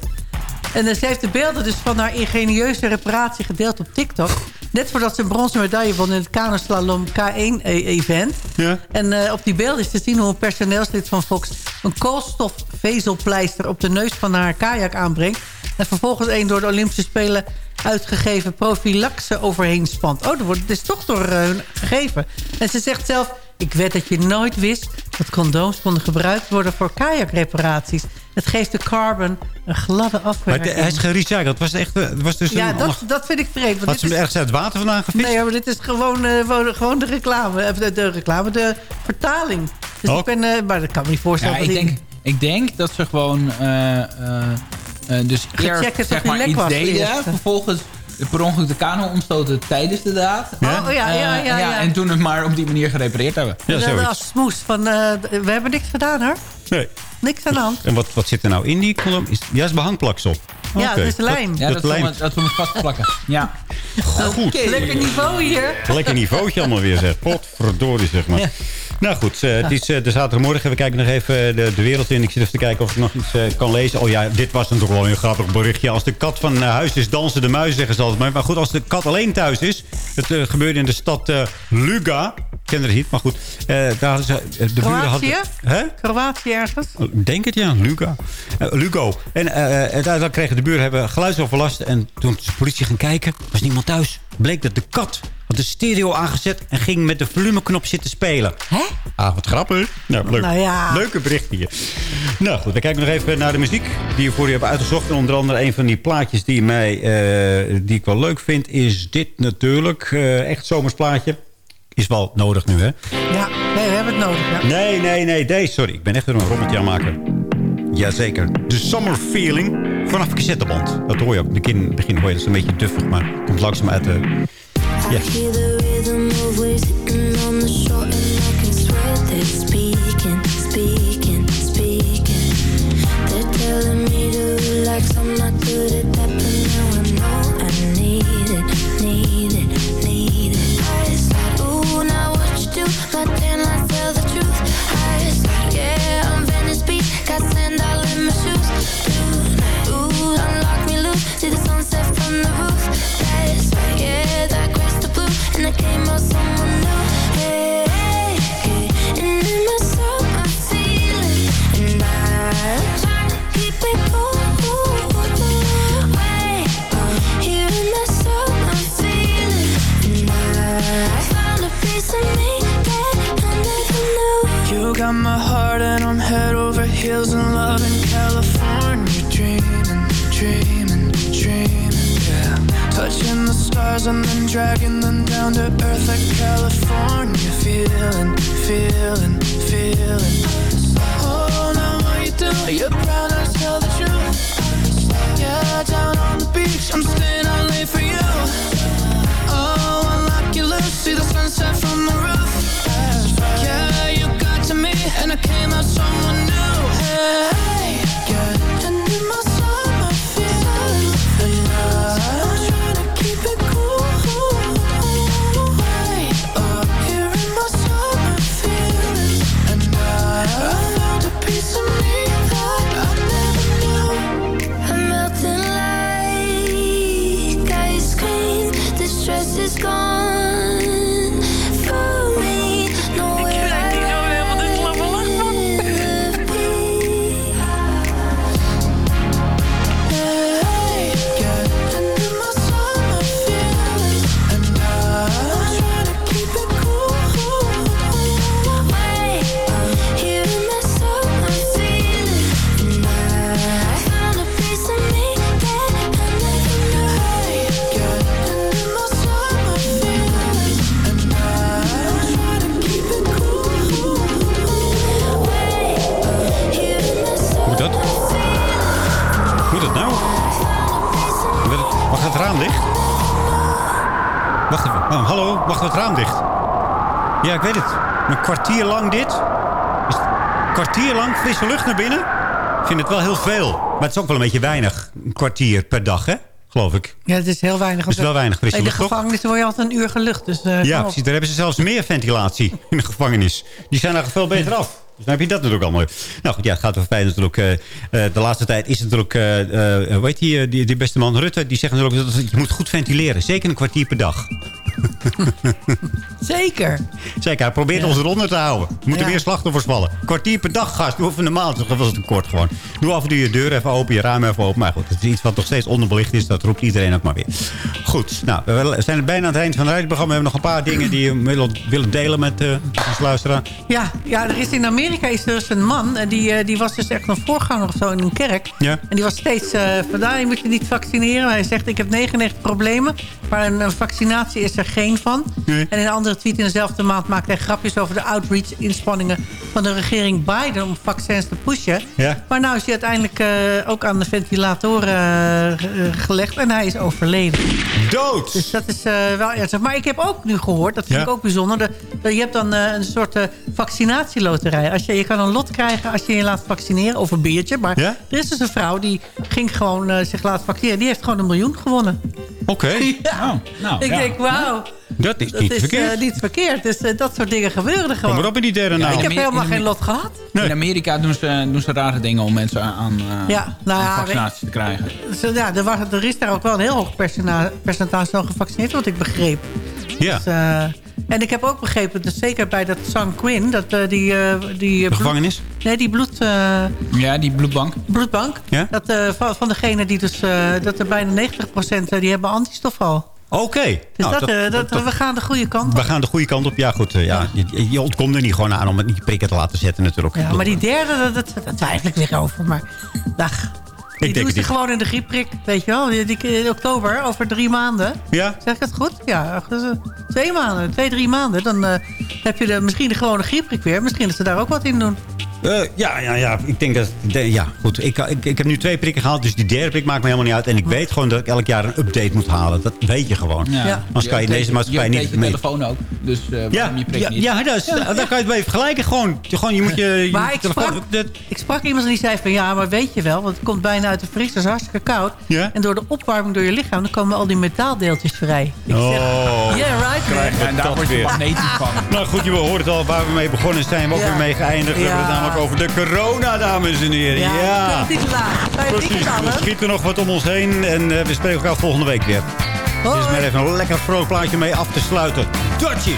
En eh, ze heeft de beelden dus van haar ingenieuze reparatie gedeeld op TikTok. Net voordat ze een bronzen medaille won in het kanoslalom K1-event. Ja. En eh, op die beelden is te zien hoe een personeelslid van Fox... een koolstofvezelpleister op de neus van haar kajak aanbrengt. En vervolgens een door de Olympische Spelen uitgegeven profilaxe overheen spant. Oh, dat wordt, is toch door eh, hun gegeven. En ze zegt zelf... Ik weet dat je nooit wist dat condooms konden gebruikt worden voor kajakreparaties. Het geeft de carbon een gladde Maar afwerking. het- hij is gerecycled. Was het echt, eh, was dus ja, een, dat, dat vind ik vreemd. want Had ze hem ergens uit het water vandaan gevist? Nee, maar dit is gewoon, eh, gewoon- de reclame. eh, De, de reclame, de vertaling. Dus Ook? ik ben... eh, maar dat kan me niet voorstellen. Ja, ik, denk, ik denk dat ze gewoon... eh, eh, eh, dus eerst zeg maar lek iets was deden. Vervolgens per ongeluk de kano omstoten tijdens de daad. Ja? Oh, ja, ja, Eh, ja, ja. En toen het maar op die manier gerepareerd hebben. Ja, dat zoiets. als smoes van... eh, we hebben niks gedaan, hoor. Nee. Niks aan de hand. En wat, wat zit er nou in die kolom? Is, ja, is behangplaksel. Ja, Oké. dat is lijm. Ja, dat, dat, lijmt. dat we het vastplakken. Ja. Goed. Lekker niveau hier. Lekker niveautje allemaal weer, zeg. Potverdorie, zeg maar. Nou goed, eh, het is eh, de zaterdagmorgen. We kijken nog even eh, de, de wereld in. Ik zit even te kijken of ik nog iets kan lezen. Oh ja, dit was natuurlijk wel een grappig berichtje. Als de kat van huis is, dansen de muizen, zeggen ze altijd. Maar, maar goed, als de kat alleen thuis is. Het gebeurde in de stad Luga. Ik ken het niet, maar goed. Daar hadden ze, de buren hadden... Kroatië? Hè? Kroatië ergens? Ik denk het, ja. Luga. Lugo. En uiteindelijk kregen de buren hebben geluidsoverlast. En toen de politie gaan kijken, was niemand thuis. Bleek dat de kat de stereo aangezet... en ging met de volumeknop zitten spelen. Hè? Ah, wat grappig. Nou, leuk. Nou ja. Leuke bericht hier. Nou goed, dan kijken we nog even naar de muziek die we voor je hebben uitgezocht. En onder andere een van die plaatjes die, mij, eh, die ik wel leuk vind... is dit natuurlijk. Eh, echt zomersplaatje. Is wel nodig nu, hè? Ja, nee, we hebben het nodig. Ja. Nee, nee, nee. Deze, sorry. Ik ben echt weer een rommeltje aan maken. Jazeker. De Summer Feeling vanaf cassetteband. Dat hoor je ook. In het begin, begin hoor je dat is een beetje duffig, maar komt langzaam uit de... Ja. Got my heart and I'm head over heels in love in California. Dreaming, dreaming, dreaming, yeah. Touching the stars and then dragging them down to earth like California. Feeling, feeling, feeling. Oh, now what you do? Your brown eyes tell the truth. Yeah, down on the beach I'm staying out late for you. Oh, unlock your loose See the sunset from the roof frisse lucht naar binnen? Ik vind het wel heel veel. Maar het is ook wel een beetje weinig. Een kwartier per dag, hè? geloof ik. Ja, het is heel weinig. is wel weinig frisse In de lucht, toch? gevangenis word je altijd een uur gelucht. Dus, eh, Ja, precies. Daar hebben ze zelfs meer ventilatie in de gevangenis. Die zijn er veel beter af. Dus dan heb je dat natuurlijk allemaal. Nou goed, ja, het gaat over fijn natuurlijk. eh, eh, de laatste tijd is het natuurlijk... hoe heet die, eh, die, die beste man Rutte? Die zegt natuurlijk dat je moet goed ventileren. Zeker een kwartier per dag. Zeker. Zeker, hij probeert Ja. ons eronder te houden. Er moeten Ja. meer slachtoffers vallen. Kwartier per dag, gast. Doe even normaal. Dat was het kort gewoon. Doe af en toe je deur even open, je raam even open. Maar goed, het is iets wat nog steeds onderbelicht is. Dat roept iedereen ook maar weer. Goed, nou, we zijn bijna aan het eind van het radioprogramma. We hebben nog een paar dingen die we willen, willen delen met eh onze luisteraar. Ja, ja, er is in Amerika is er dus een man. En die, eh, die was dus echt een voorganger of zo in een kerk. Ja. En die was steeds eh vandaar, je moet je niet vaccineren. Hij zegt, ik heb 99 problemen. Maar een, vaccinatie is er geen van. Nee. En in een andere tweet in dezelfde maand maakte hij grapjes over de outreach-inspanningen van de regering Biden om vaccins te pushen. Ja. Maar nou is hij uiteindelijk eh, ook aan de ventilatoren eh, ge- gelegd en hij is overleden. Dood! Dus dat is eh, wel ernstig. Maar ik heb ook nu gehoord, dat vind Ja. ik ook bijzonder... Dat, dat je hebt dan eh, een soort eh, vaccinatieloterij. Als je, je kan een lot krijgen als je je laat vaccineren, of een biertje. Maar Ja? er is dus een vrouw die ging gewoon eh, zich laten vaccineren. Die heeft gewoon een miljoen gewonnen. Oké. Ja. nou, ik ja. denk, wauw. Dat is Dat niet is verkeerd. eh, niet verkeerd. Dus eh, dat soort dingen gebeuren er Kom gewoon. maar op in die derde nou. ik heb helemaal geen lot gehad. In Amerika doen ze, doen ze rare dingen om mensen aan, eh, Ja, nou aan ja, vaccinaties te krijgen. Ja, er, was, er is daar ook wel een heel hoog percentage van gevaccineerd, wat ik begreep. Ja. Dus, eh, en ik heb ook begrepen, dus zeker bij dat San Quinn, dat die... eh, die bloed- gevangenis? Nee, die bloed, eh, Ja, die bloedbank. bloedbank. Ja? Dat, eh, van, van degene die dus... eh, dat er bijna 90% eh, die hebben antistof al. Oké. Dus Nou, dat, eh, dat, we gaan de goede kant op. we gaan de goede kant op. Ja, goed. eh, ja. Je, je ontkomt er niet gewoon aan om het niet prikken te laten zetten natuurlijk. Ja, maar die derde, dat, dat, twijfel ik weer over. Maar dag. Die doen het ze gewoon in de griepprik. Weet je wel, in oktober, over drie maanden. Ja? Zeg ik het goed? Ja, dus, eh, twee maanden, twee, drie maanden. Dan eh, heb je de, misschien de gewone griepprik weer. Misschien dat ze daar ook wat in doen. Eh, ja, ja, ja, ik denk dat... de- ja, goed. Ik, ik, ik heb nu twee prikken gehaald, dus die derde prik maakt me helemaal niet uit. En ik weet gewoon dat ik elk jaar een update moet halen. Dat weet je gewoon. Ja. Anders kan je in deze maatschappij je niet je mee... telefoon ook. Dus eh Ja, waarom je prik ja, niet? ja, dat is, dan kan je het mee vergelijken. Gewoon, gewoon je moet je, je Maar ik telefoon... sprak, dat- ik sprak iemand en die zei van... ja, maar weet je wel, want het komt bijna uit de vries. Het is hartstikke koud. Ja? En door de opwarming door je lichaam... dan komen al die metaaldeeltjes vrij. Ik zeg, Oh. yeah, right man. En daar dat word je weer. magnetisch van. Nou goed, je hoort het al waar we mee begonnen zijn. We ook Ja. weer mee geëindigd. We hebben het Ja. Over de corona, dames en heren. Ja, Ja. we Precies, niet aan, er hè? schiet er nog wat om ons heen. En eh, we spreken elkaar volgende week weer. Dit is maar even een lekker vrolijk plaatje mee af te sluiten. Dutchie!